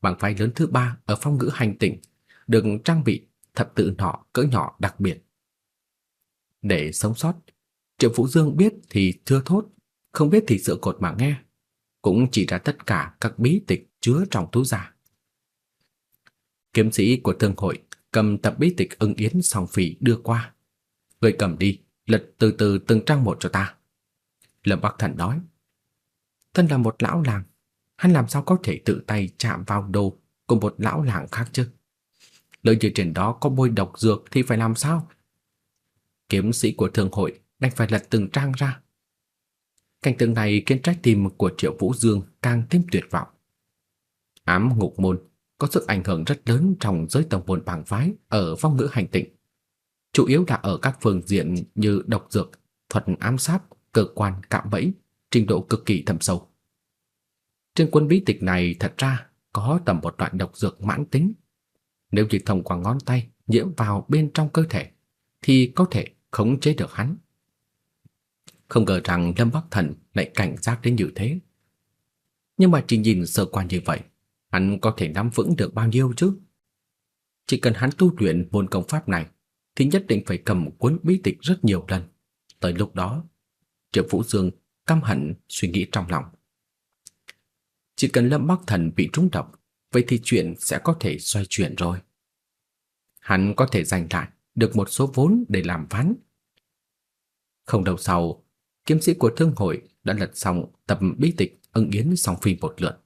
bằng phái lớn thứ ba ở phong ngữ hành tỉnh được trang bị thập tự nọ cỡ nhỏ đặc biệt. Để sống sót, Triệu Vũ Dương biết thì thưa thốt, không biết thì sợ cột mà nghe, cũng chỉ ra tất cả các bí tịch chứa trong túi giả. Kiếm sĩ của thương hội cầm tập bí tịch ưng yến song phỉ đưa qua. Người cầm đi, lật từ từ từng trang một cho ta. Lâm Bắc Thần nói. Thân là một lão làng, hắn làm sao có thể tự tay chạm vào đồ của một lão làng khác chứ? Lỡ như trên đó có bôi độc dược thì phải làm sao? Kiếm sĩ của thương hội đành phải lật từng trang ra. Cảnh tượng này khiến trái tim của Triệu Vũ Dương càng thêm tuyệt vọng. Ám ngục môn có sức ảnh hưởng rất lớn trong giới tổng môn bảng phái ở phong ngữ hành tinh. Chủ yếu là ở các phương diện như độc dược, thuật ám sát, cơ quan cạm bẫy, trình độ cực kỳ thâm sâu. Trên quân bí tịch này thật ra có tầm một loại độc dược mãn tính. Nếu chỉ thông qua ngón tay nhiễm vào bên trong cơ thể thì có thể khống chế được hắn. Không ngờ rằng Lâm Bắc Thần lại cảnh giác đến như thế. Nhưng mà chỉ nhìn sơ qua như vậy, hắn có thể nắm vững được bao nhiêu chứ? Chỉ cần hắn tu luyện môn công pháp này thì nhất định phải cầm cuốn bí tịch rất nhiều lần. Tới lúc đó, Triệu Vũ Dương căm hận suy nghĩ trong lòng. Chỉ cần Lâm Bắc Thần bị trúng độc, vậy thì chuyện sẽ có thể xoay chuyển rồi. Hắn có thể giành lại được một số vốn để làm ván. Không lâu sau, kiếm sĩ của thương hội đã lật xong tập bí tịch ưng yến song phi một lượt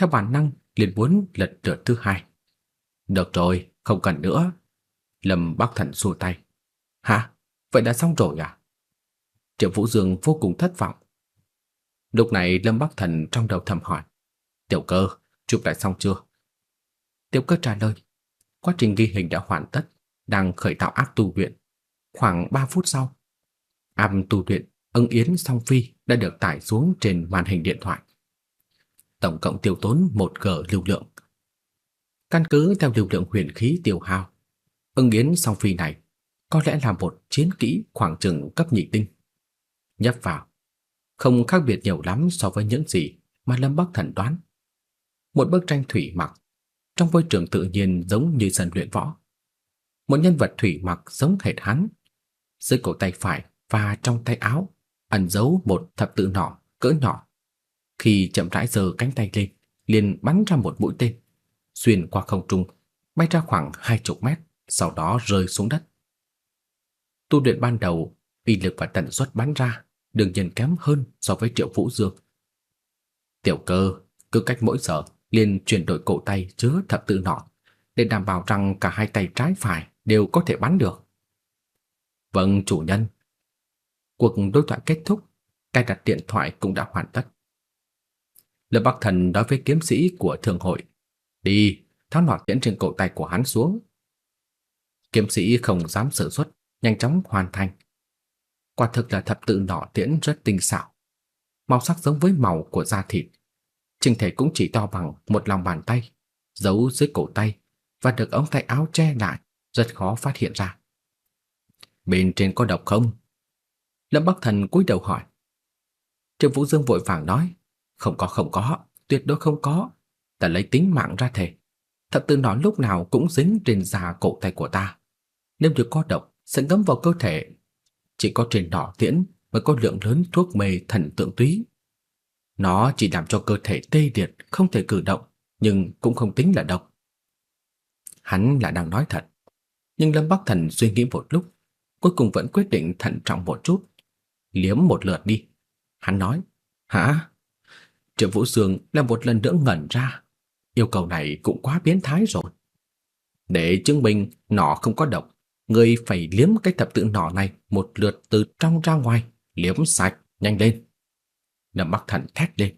theo bản năng liền muốn lật lượt thứ hai. Được rồi, không cần nữa. Lâm Bắc Thần xua tay. Hả? Vậy đã xong rồi à? Triệu Vũ Dương vô cùng thất vọng. Lúc này Lâm Bắc Thần trong đầu thầm hỏi. Tiểu cơ, chụp lại xong chưa? Tiểu cơ trả lời. Quá trình ghi hình đã hoàn tất, đang khởi tạo áp tu luyện. Khoảng 3 phút sau, áp tu luyện ưng yến song phi đã được tải xuống trên màn hình điện thoại. Tổng cộng tiêu tốn 1G lưu lượng. Căn cứ theo lưu lượng huyền khí tiêu hao, ưng yến song phi này có lẽ là một chiến kỹ khoảng chừng cấp nhị tinh. Nhấp vào, không khác biệt nhiều lắm so với những gì mà Lâm Bắc Thần đoán. Một bức tranh thủy mặc, trong môi trường tự nhiên giống như sân luyện võ. Một nhân vật thủy mặc giống hệt hắn, dưới cổ tay phải và trong tay áo ẩn giấu một thập tự nỏ cỡ nhỏ. Khi chậm rãi giơ cánh tay lên, liền bắn ra một mũi tên, xuyên qua không trung, bay ra khoảng hai chục mét, sau đó rơi xuống đất. Tu luyện ban đầu, uy lực và tần suất bắn ra đương nhiên kém hơn so với Triệu Vũ Dương. Tiểu cơ cứ cách mỗi giờ liền chuyển đổi cổ tay chứa thập tự nỏ để đảm bảo rằng cả hai tay trái phải đều có thể bắn được. Vâng, chủ nhân. Cuộc đối thoại kết thúc, cài đặt điện thoại cũng đã hoàn tất. Lâm Bắc Thần nói với kiếm sĩ của thường hội, đi, tháo nỏ tiễn trên cổ tay của hắn xuống. Kiếm sĩ không dám sử xuất, nhanh chóng hoàn thành. Quả thực là thập tự nỏ tiễn rất tinh xảo. Màu sắc giống với màu của da thịt. Trình thể cũng chỉ to bằng một lòng bàn tay, giấu dưới cổ tay và được ống tay áo che lại, rất khó phát hiện ra. Bên trên có độc không? Lâm Bắc Thần cúi đầu hỏi. Triệu Vũ Dương vội vàng nói, không có không có, tuyệt đối không có, ta lấy tính mạng ra thể. Thập tự nỏ lúc nào cũng dính trên da cổ tay của ta. Nếu như có độc, sẽ ngấm vào cơ thể. Chỉ có trên đỏ tiễn mới có lượng lớn thuốc mê thần tượng túy. Nó chỉ làm cho cơ thể tê liệt, không thể cử động, nhưng cũng không tính là độc. Hắn là đang nói thật. Nhưng Lâm Bắc Thần suy nghĩ một lúc, cuối cùng vẫn quyết định thận trọng một chút. Liếm một lượt đi. Hắn nói, hả? Triệu Vũ Dương là một lần nữa ngẩn ra. Yêu cầu này cũng quá biến thái rồi. Để chứng minh nó không có độc, người phải liếm cái thập tự nỏ này một lượt từ trong ra ngoài, liếm sạch, nhanh lên. Lâm Bắc Thần thét lên.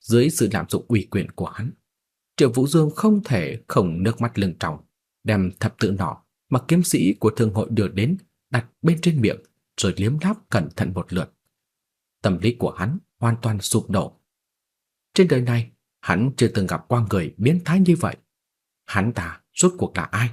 Dưới sự lạm dụng uy quyền của hắn, Triệu Vũ Dương không thể không nước mắt lưng tròng, đem thập tự nỏ mà kiếm sĩ của thương hội đưa đến đặt bên trên miệng rồi liếm láp cẩn thận một lượt. Tâm lý của hắn hoàn toàn sụp đổ. Trên đời này, hắn chưa từng gặp qua người biến thái như vậy. Hắn ta rốt cuộc là ai?